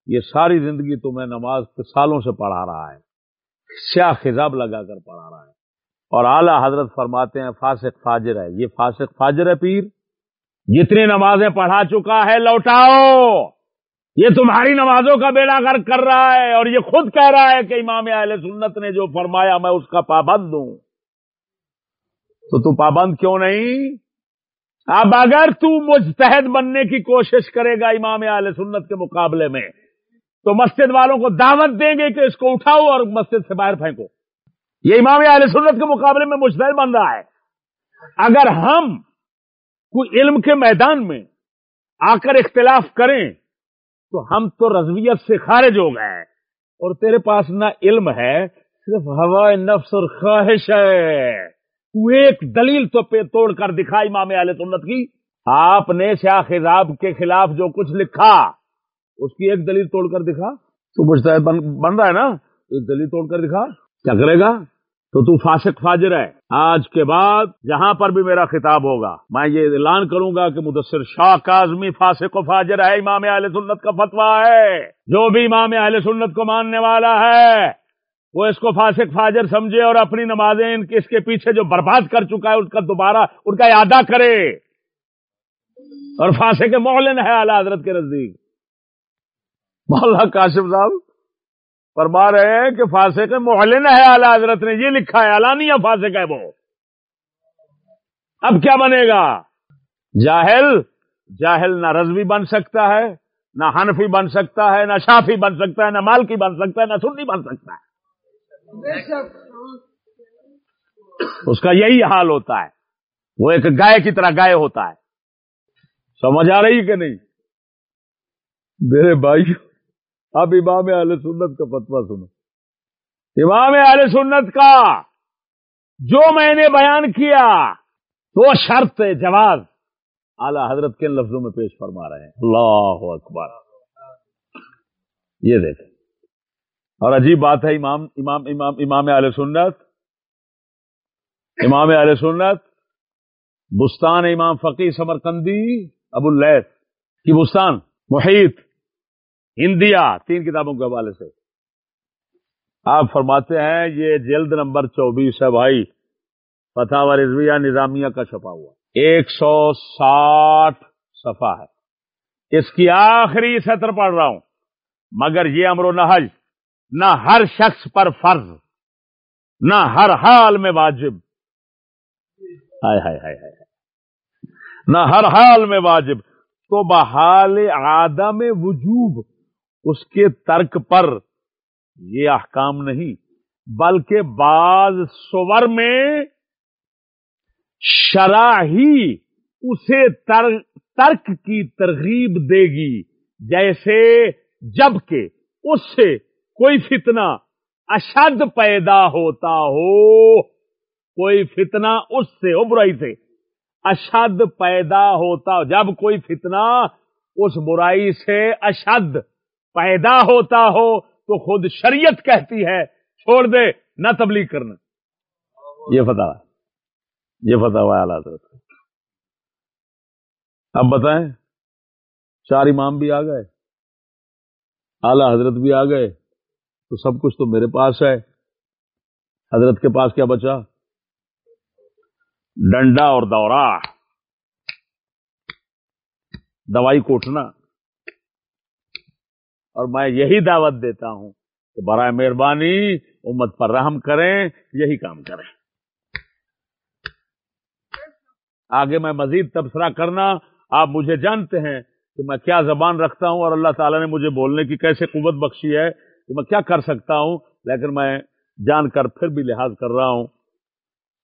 یہ ساری زندگی تمہیں نماز سالوں سے پڑھا رہا ہے۔ سیاہ خزاب لگا کر پڑھا رہا ہے۔ اور اعلی حضرت فرماتے ہیں، فاسق فاجر ہے۔ یہ فاسق فاجر ہے پیر۔ جتنی نمازیں پڑھا چکا ہے، لوٹاؤ۔ یہ تمہاری نمازوں کا بیڑا گر کر رہا ہے اور یہ خود کہہ رہا ہے کہ امام اہل سنت نے جو فرمایا، میں اس کا پابند ہوں۔ تو تو پابند کیوں نہیں؟ اب اگر تو مجتہد بننے کی کوشش کرے گا امام اہل سنت کے مقابلے میں، تو مسجد والوں کو دعوت دیں گے کہ اس کو اٹھاؤ اور مسجد سے باہر پھینکو۔ یہ امام اہل سنت کے مقابلے میں مجتہد بن رہا ہے۔ اگر ہم کوئی علم کے میدان میں آ کر اختلاف کریں، تو ہم تو رضویت سے خارج ہو گئے اور تیرے پاس نہ علم ہے، صرف ہوا نفس اور خواہش ہے۔ تو ایک دلیل تو پہ توڑ کر دکھا امام علیہ سنت کی۔ آپ نے شاہ خزاب کے خلاف جو کچھ لکھا، اس کی ایک دلیل توڑ کر دکھا۔ تو پوچھتا بن رہا ہے نا؟ ایک دلیل توڑ کر دکھا۔ کیا کرے گا تو تو فاسق فاجر ہے۔ آج کے بعد جہاں پر بھی میرا خطاب ہوگا، میں یہ اعلان کروں گا کہ مدثر شاہ کاظمی فاسق و فاجر ہے، امام اہل سنت کا فتویٰ ہے۔ جو بھی امام اہل سنت کو ماننے والا ہے، وہ اس کو فاسق فاجر سمجھے اور اپنی نمازیں اس کے پیچھے جو برباد کر چکا ہے اس کا دوبارہ ان کا اعادہ کرے۔ اور فاسق مولن ہے اعلی حضرت کے نزدیک۔ مولا کاشف صاحب فرما رہے ہیں کہ فاسق محلن ہے اعلی حضرت نے یہ لکھا ہے اعلانیہ فاسق ہے وہ۔ اب کیا بنے گا؟ جاہل جاہل نہ رضوی بن سکتا ہے نہ حنفی بن سکتا ہے نہ شافی بن سکتا ہے نہ مالکی بن سکتا ہے نہ سنی بن سکتا ہے۔ اس کا یہی حال ہوتا ہے۔ وہ ایک گائے کی طرح گائے ہوتا ہے۔ سمجھ آ رہی کہ نہیں؟ میرے بھائی اب امام اہل سنت کا فتوا سنو۔ امام اہل سنت کا جو میں نے بیان کیا تو شرط جواز۔ اعلی حضرت کن لفظوں میں پیش فرما رہے ہیں۔ اللہ اکبر۔ یہ دیکھیں۔ اور عجیب بات ہے، امام امام امام امام اہل سنت، امام اہل سنت، بستان امام فقی سمرکندی ابو اللیث۔ کی بستان؟ محیط۔ ہندیا تین کتابوں کے حوالے سے۔ آپ فرماتے ہیں، یہ جلد نمبر چوبیس ہے بھائی۔ فتح و رضویہ نظامیہ کا چھپا ہوا۔ ایک سو ساٹھ صفحہ ہے۔ اس کی آخری سطر پڑھ رہا ہوں۔ مگر یہ امر و نحج نہ ہر شخص پر فرض، نہ ہر حال میں واجب۔ ہائے ہائے ہائے ہائے۔ نہ ہر حال میں واجب۔ تو بحال آدم وجوب۔ اس کے ترک پر یہ احکام نہیں، بلکہ بعض سور میں شرح ہی اسے ترک کی ترغیب دے گی، جیسے جبکہ اس سے کوئی فتنہ اشد پیدا ہوتا ہو، کوئی فتنہ اس سے ابرائی سے اشد پیدا ہوتا ہو، جب کوئی فتنہ اس برائی سے اشد پیدا ہوتا ہو تو خود شریعت کہتی ہے، چھوڑ دے، نہ تبلیغ کرنا۔ یہ فتح یہ فتح ہوا حضرت۔ اب بتائیں، چار امام بھی آ گئے، اعلی حضرت بھی آ گئے، تو سب کچھ تو میرے پاس ہے۔ حضرت کے پاس کیا بچا؟ ڈنڈا اور دورا دوائی کوٹنا۔ اور میں یہی دعوت دیتا ہوں کہ برائے مہربانی امت پر رحم کریں، یہی کام کریں۔ آگے میں مزید تبصرہ کرنا، آپ مجھے جانتے ہیں کہ میں کیا زبان رکھتا ہوں اور اللہ تعالیٰ نے مجھے بولنے کی کیسے قوت بخشی ہے کہ میں کیا کر سکتا ہوں، لیکن میں جان کر پھر بھی لحاظ کر رہا ہوں۔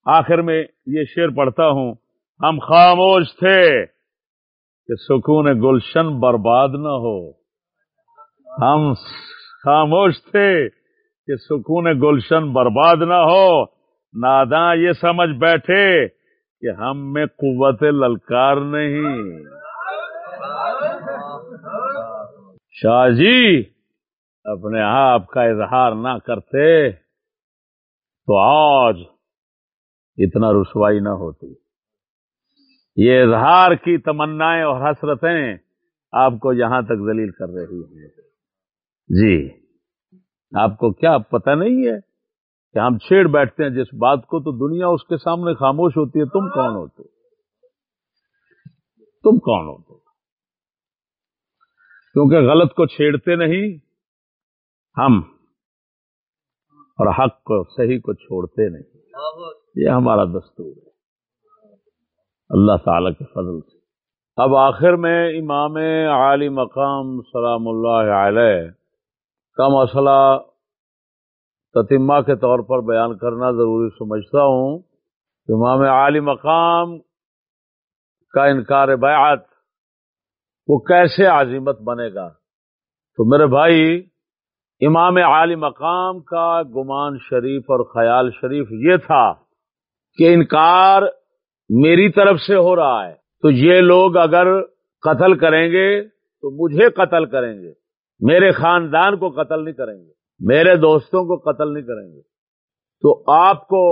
آخر میں یہ شعر پڑھتا ہوں، ہم خاموش تھے کہ سکون گلشن برباد نہ ہو۔ ہم خاموش تھے کہ سکون گلشن برباد نہ ہو۔ ناداں یہ سمجھ بیٹھے کہ ہم میں قوت للکار نہیں۔ شاہ جی اپنے آپ کا اظہار نہ کرتے تو آج اتنا رسوائی نہ ہوتی۔ یہ اظہار کی تمنائیں اور حسرتیں آپ کو یہاں تک ذلیل کر رہی ہیں۔ جی۔ آپ کو کیا پتہ نہیں ہے کہ ہم چھیڑ بیٹھتے ہیں جس بات کو تو دنیا اس کے سامنے خاموش ہوتی ہے، تم کون ہوتے تم کون ہوتے کیونکہ غلط کو چھیڑتے نہیں ہم، اور حق کو صحیح کو چھوڑتے نہیں۔ یہ ہمارا دستور ہے۔ اللہ تعالی کے فضل سے۔ اب آخر میں امام عالی مقام سلام اللہ علیہ کا مسئلہ تتمہ کے طور پر بیان کرنا ضروری سمجھتا ہوں امام عالی مقام کا انکار بیعت وہ کیسے عظیمت بنے گا؟ تو میرے بھائی، امام عالی مقام کا گمان شریف اور خیال شریف یہ تھا کہ انکار میری طرف سے ہو رہا ہے۔ تو یہ لوگ اگر قتل کریں گے تو مجھے قتل کریں گے۔ میرے خاندان کو قتل نہیں کریں گے، میرے دوستوں کو قتل نہیں کریں گے۔ تو آپ کو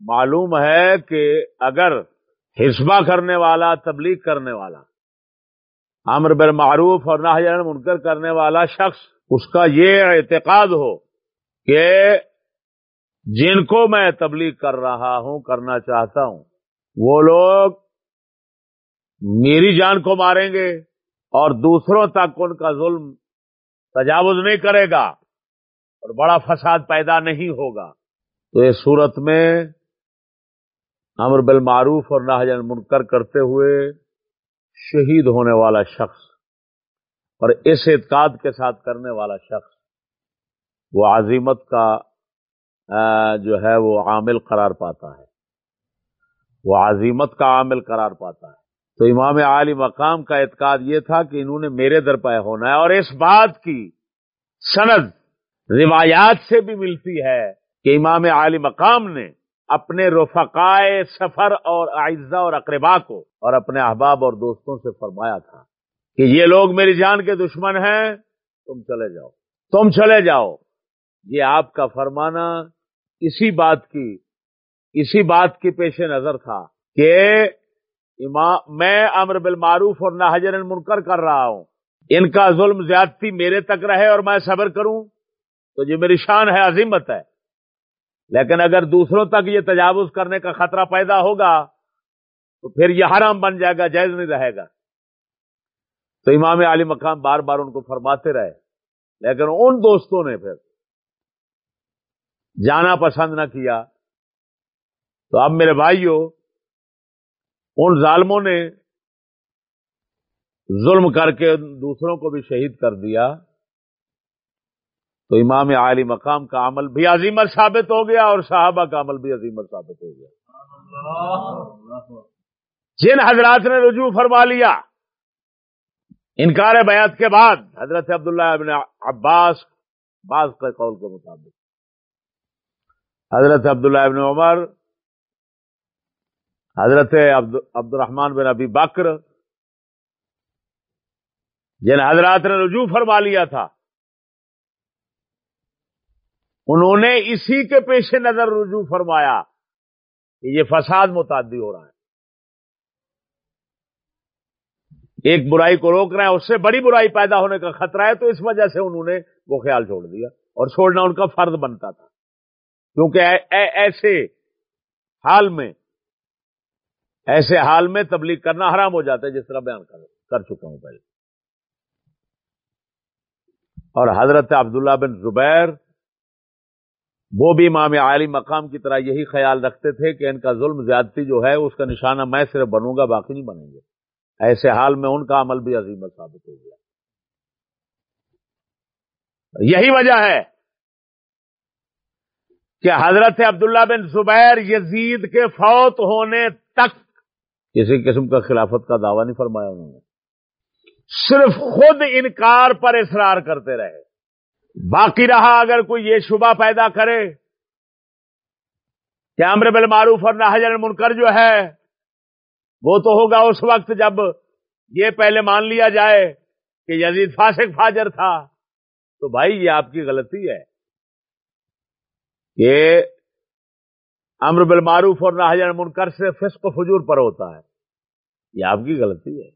معلوم ہے کہ اگر حسبہ کرنے والا، تبلیغ کرنے والا، امر بر معروف اور نہ منکر کرنے والا شخص، اس کا یہ اعتقاد ہو کہ جن کو میں تبلیغ کر رہا ہوں، کرنا چاہتا ہوں، وہ لوگ میری جان کو ماریں گے اور دوسروں تک ان کا ظلم تجاوز نہیں کرے گا اور بڑا فساد پیدا نہیں ہوگا۔ تو اس صورت میں امر بالمعروف اور ناجن منکر کرتے ہوئے شہید ہونے والا شخص اور اس اعتقاد کے ساتھ کرنے والا شخص وہ عظیمت کا جو ہے وہ عامل قرار پاتا ہے۔ وہ عظیمت کا عامل قرار پاتا ہے۔ تو امام عالی مقام کا اعتقاد یہ تھا کہ انہوں نے میرے در پہ ہونا ہے اور اس بات کی سند روایات سے بھی ملتی ہے کہ امام عالی مقام نے اپنے رفقائے سفر اور اعزا اور اقربا کو اور اپنے احباب اور دوستوں سے فرمایا تھا کہ یہ لوگ میری جان کے دشمن ہیں، تم چلے جاؤ۔ تم چلے جاؤ۔ یہ آپ کا فرمانا اسی بات کی، اسی بات کی پیش نظر تھا کہ میں امر بالمعروف اور ناجر منکر کر رہا ہوں۔ ان کا ظلم زیادتی میرے تک رہے اور میں صبر کروں۔ تو یہ میری شان ہے عظیمت ہے۔ لیکن اگر دوسروں تک یہ تجاوز کرنے کا خطرہ پیدا ہوگا، تو پھر یہ حرام بن جائے گا، جائز نہیں رہے گا۔ تو امام علی مقام بار بار ان کو فرماتے رہے۔ لیکن ان دوستوں نے پھر جانا پسند نہ کیا۔ تو اب میرے بھائیوں ان ظالموں نے ظلم کر کے دوسروں کو بھی شہید کر دیا۔ تو امام عالی مقام کا عمل بھی عظیمت ثابت ہو گیا اور صحابہ کا عمل بھی عظیمت ثابت ہو گیا۔ جن حضرات نے رجوع فرما لیا، انکار بیعت کے بعد حضرت عبداللہ ابن عباس بعض کے قول کے مطابق۔ حضرت عبداللہ ابن عمر حضرت عبد الرحمان بن ابی بکر، جن حضرات نے رجوع فرما لیا تھا، انہوں نے اسی کے پیش نظر رجوع فرمایا کہ یہ فساد متعدی ہو رہا ہے۔ ایک برائی کو روک رہے ہیں، اس سے بڑی برائی پیدا ہونے کا خطرہ ہے، تو اس وجہ سے انہوں نے وہ خیال چھوڑ دیا اور چھوڑنا ان کا فرض بنتا تھا۔ کیونکہ ایسے حال میں ایسے حال میں تبلیغ کرنا حرام ہو جاتا ہے، جس طرح بیان کر چکا ہوں پہلے۔ اور حضرت عبداللہ بن زبیر، وہ بھی امام عالی مقام کی طرح یہی خیال رکھتے تھے کہ ان کا ظلم زیادتی جو ہے، اس کا نشانہ میں صرف بنوں گا، باقی نہیں بنیں گے۔ ایسے حال میں ان کا عمل بھی عظیم ثابت ہو گیا۔ یہی وجہ ہے کہ حضرت عبداللہ بن زبیر یزید کے فوت ہونے تک کسی قسم کا خلافت کا دعویٰ نہیں فرمایا انہوں نے۔ صرف خود انکار پر اصرار کرتے رہے۔ باقی رہا اگر کوئی یہ شبہ پیدا کرے کہ امر بالمعروف اور ناجر منکر جو ہے، وہ تو ہوگا اس وقت جب یہ پہلے مان لیا جائے کہ یزید فاسق فاجر تھا۔ تو بھائی یہ آپ کی غلطی ہے کہ امر بالمعروف اور ناجر منکر سے فسق و فجور پر ہوتا ہے۔ یہ آپ کی غلطی ہے۔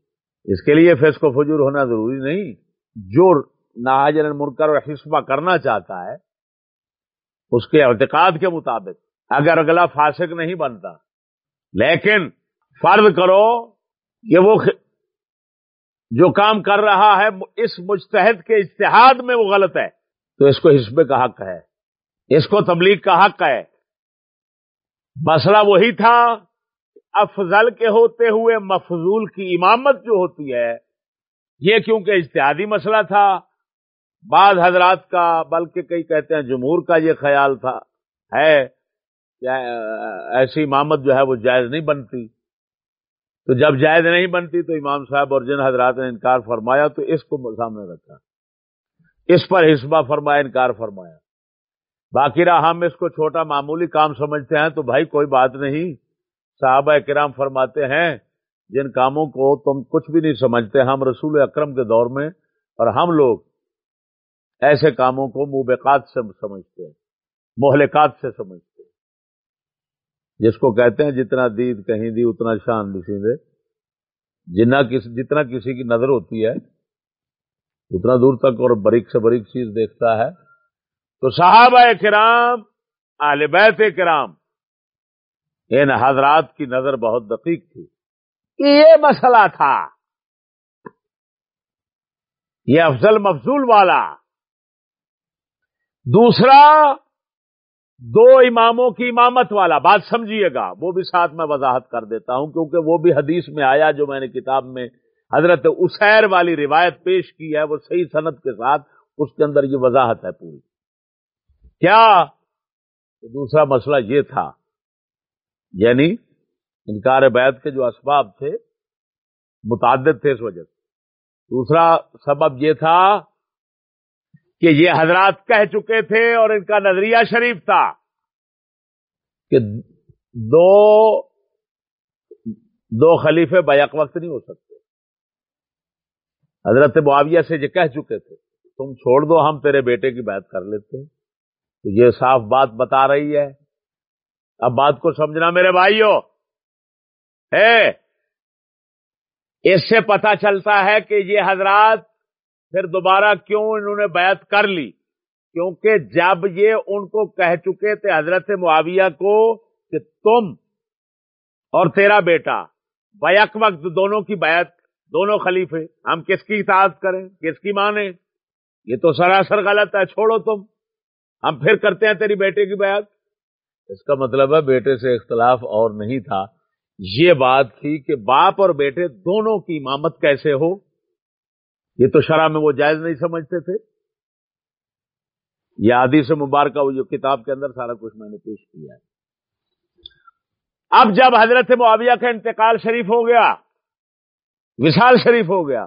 اس کے لیے فسق و فجور ہونا ضروری نہیں۔ جو ناجر منکر اور حسبہ کرنا چاہتا ہے، اس کے اعتقاد کے مطابق۔ اگر اگلا فاسق نہیں بنتا، لیکن فرض کرو کہ وہ جو کام کر رہا ہے، اس مجتہد کے اشتہاد میں وہ غلط ہے۔ تو اس کو حسب کا حق ہے۔ اس کو تبلیغ کا حق ہے۔ مسئلہ وہی تھا، افضل کے ہوتے ہوئے مفضول کی امامت جو ہوتی ہے، یہ کیونکہ اشتہادی مسئلہ تھا، بعض حضرات کا، بلکہ کئی کہتے ہیں جمہور کا یہ خیال تھا، ہے ایسی امامت جو ہے وہ جائز نہیں بنتی۔ تو جب جائز نہیں بنتی تو امام صاحب اور جن حضرات نے انکار فرمایا تو اس کو سامنے رکھا۔ اس پر حسبہ فرمایا، انکار فرمایا۔ باقی رہا ہم اس کو چھوٹا معمولی کام سمجھتے ہیں تو بھائی کوئی بات نہیں۔ صحابہ کرام فرماتے ہیں، جن کاموں کو تم کچھ بھی نہیں سمجھتے، ہم رسول اکرم کے دور میں اور ہم لوگ ایسے کاموں کو موبقات سے سمجھتے ہیں، مہلکات سے سمجھتے جس کو کہتے ہیں، جتنا دید کہیں دی، اتنا شان لسی دے جنا کس، جتنا کسی کی نظر ہوتی ہے، اتنا دور تک اور بریک سے بریک چیز دیکھتا ہے۔ تو صحابہ کرام، آل بیت کرام ان حضرات کی نظر بہت دقیق تھی۔ یہ مسئلہ تھا۔ یہ افضل مفضول والا۔ دوسرا، دو اماموں کی امامت والا۔ بات سمجھیے گا، وہ بھی ساتھ میں وضاحت کر دیتا ہوں، کیونکہ وہ بھی حدیث میں آیا جو میں نے کتاب میں حضرت اسیر والی روایت پیش کی ہے، وہ صحیح صنعت کے ساتھ اس کے اندر یہ وضاحت ہے پوری۔ کیا؟ دوسرا مسئلہ یہ تھا یعنی انکار بیت کے جو اسباب تھے، متعدد تھے اس وجہ سے۔ دوسرا سبب یہ تھا کہ یہ حضرات کہہ چکے تھے اور ان کا نظریہ شریف تھا کہ دو دو خلیفے بیک وقت نہیں ہو سکتے۔ حضرت معاویہ سے یہ کہہ چکے تھے، تم چھوڑ دو، ہم تیرے بیٹے کی بات کر لیتے ہیں۔ تو یہ صاف بات بتا رہی ہے۔ اب بات کو سمجھنا میرے بھائیوں۔ ہے۔ اس سے پتا چلتا ہے کہ یہ حضرات پھر دوبارہ کیوں انہوں نے بیعت کر لی؟ کیونکہ جب یہ ان کو کہہ چکے تھے حضرت معاویہ کو کہ تم اور تیرا بیٹا بیک وقت دونوں کی بیعت، دونوں خلیفے، ہم کس کی اطاعت کریں؟ کس کی مانیں؟ یہ تو سراسر غلط ہے، چھوڑو تم۔ ہم پھر کرتے ہیں تیری بیٹے کی بیعت۔ اس کا مطلب ہے بیٹے سے اختلاف اور نہیں تھا۔ یہ بات تھی کہ باپ اور بیٹے دونوں کی امامت کیسے ہو؟ یہ تو شرح میں وہ جائز نہیں سمجھتے تھے۔ یہ آدی سے مبارکہ وہ جو کتاب کے اندر سارا کچھ میں نے پیش کیا ہے۔ اب جب حضرت معاویہ کا انتقال شریف ہو گیا وشال شریف ہو گیا،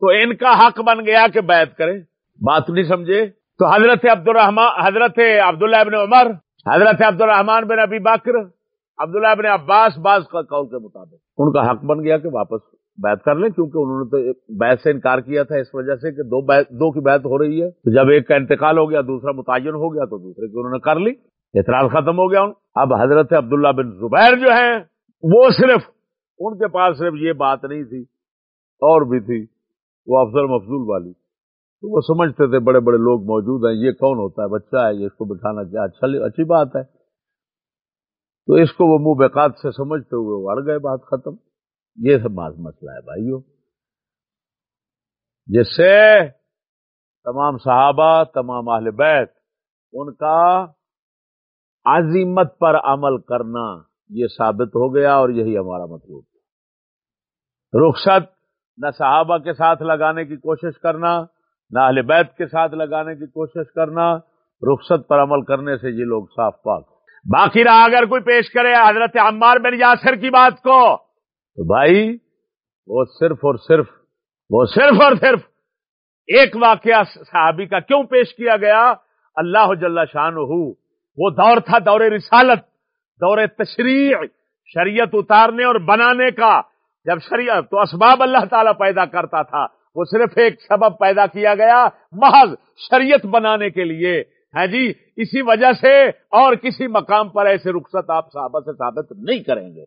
تو ان کا حق بن گیا کہ بیعت کریں۔ بات نہیں سمجھے؟ تو حضرت عبد الرحمان حضرت عبداللہ ابن عمر، حضرت عبد الرحمان بن ابی بکر، عبداللہ ابن عباس باز کا قول کے مطابق۔ ان کا حق بن گیا کہ واپس بیعت کر لیں، کیونکہ انہوں نے تو بیعت سے انکار کیا تھا اس وجہ سے کہ دو دو کی بیعت ہو رہی ہے۔ تو جب ایک کا انتقال ہو گیا، دوسرا متعین ہو گیا، تو دوسرے کی انہوں نے کر لی۔ اعتراض ختم ہو گیا اب حضرت عبداللہ بن زبیر جو ہیں، وہ صرف ان کے پاس صرف یہ بات نہیں تھی، اور بھی تھی، وہ افضل مفضول والی۔ تو وہ سمجھتے تھے بڑے بڑے لوگ موجود ہیں، یہ کون ہوتا ہے؟ بچہ ہے، یہ اس کو بٹھانا چاہے اچھا اچھی بات ہے۔ تو اس کو وہ منہ بےقات سے سمجھتے ہوئے وہ اڑ گئے، بات ختم۔ یہ سب بات مسئلہ ہے بھائیو جس سے تمام صحابہ، تمام اہل بیت، ان کا عظیمت پر عمل کرنا یہ ثابت ہو گیا اور یہی ہمارا مطلوب تھا۔ رخصت نہ صحابہ کے ساتھ لگانے کی کوشش کرنا نہ اہل بیت کے ساتھ لگانے کی کوشش کرنا، رخصت پر عمل کرنے سے یہ لوگ صاف پاک باقی رہا، اگر کوئی پیش کرے حضرت عمار بن یاسر کی بات کو، تو بھائی، وہ صرف اور صرف، وہ صرف اور صرف ایک واقعہ صحابی کا کیوں پیش کیا گیا؟ اللہ جل شان وہ دور تھا دور رسالت، دور تشریع، شریعت اتارنے اور بنانے کا۔ جب شریعت تو اسباب اللہ تعالی پیدا کرتا تھا وہ صرف ایک سبب پیدا کیا گیا، محض شریعت بنانے کے لیے۔ ہے جی اسی وجہ سے اور کسی مقام پر ایسے رخصت آپ صحابہ سے ثابت نہیں کریں گے۔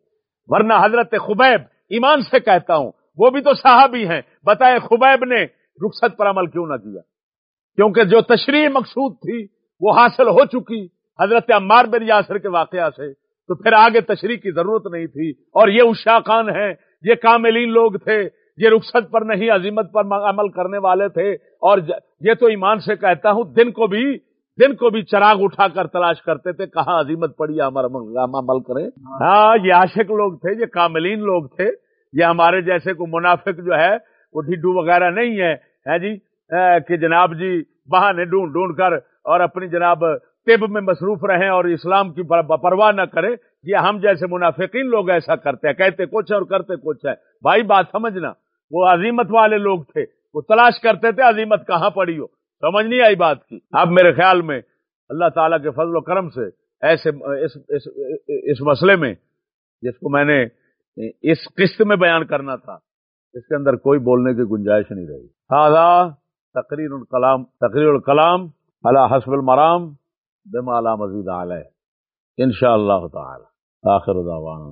ورنہ حضرت خبیب ایمان سے کہتا ہوں، وہ بھی تو صحابی ہیں۔ بتائیں خبیب نے رخصت پر عمل کیوں نہ کیا؟ کیونکہ جو تشریح مقصود تھی، وہ حاصل ہو چکی۔ حضرت عمار بن یاسر کے واقعہ سے تو پھر آگے تشریح کی ضرورت نہیں تھی۔ اور یہ اشاقان ہیں، یہ کاملین لوگ تھے۔ یہ رخصت پر نہیں عظیمت پر عمل کرنے والے تھے۔ اور یہ تو ایمان سے کہتا ہوں، دن کو بھی، دن کو بھی چراغ اٹھا کر تلاش کرتے تھے کہاں عظیمت پڑی ہمارا عمل کریں۔ ہاں یہ عاشق لوگ تھے، یہ کاملین لوگ تھے۔ یہ ہمارے جیسے کو منافق جو ہے، وہ ڈھڈو وغیرہ نہیں ہے۔ جی؟ کہ جناب جی بہانے ڈھونڈ ڈھونڈ کر اور اپنی جناب طب میں مصروف رہیں اور اسلام کی پرواہ نہ کریں۔ یہ ہم جیسے منافقین لوگ ایسا کرتے ہیں، کہتے کچھ اور کرتے کچھ ہے بھائی، بات سمجھنا۔ وہ عظیمت والے لوگ تھے۔ وہ تلاش کرتے تھے عظیمت کہاں پڑی ہو۔ سمجھ نہیں آئی بات کی۔ اب میرے خیال میں اللہ تعالیٰ کے فضل و کرم سے ایسے اس, اس, اس مسئلے میں جس کو میں نے اس قسط میں بیان کرنا تھا اس کے اندر کوئی بولنے کی گنجائش نہیں رہی۔ ہاں تقریر الکلام تقریر الکلام اللہ حسب المرام بما مزید علیہ۔ ان شاء اللہ تعالی۔ آخر دعوانا۔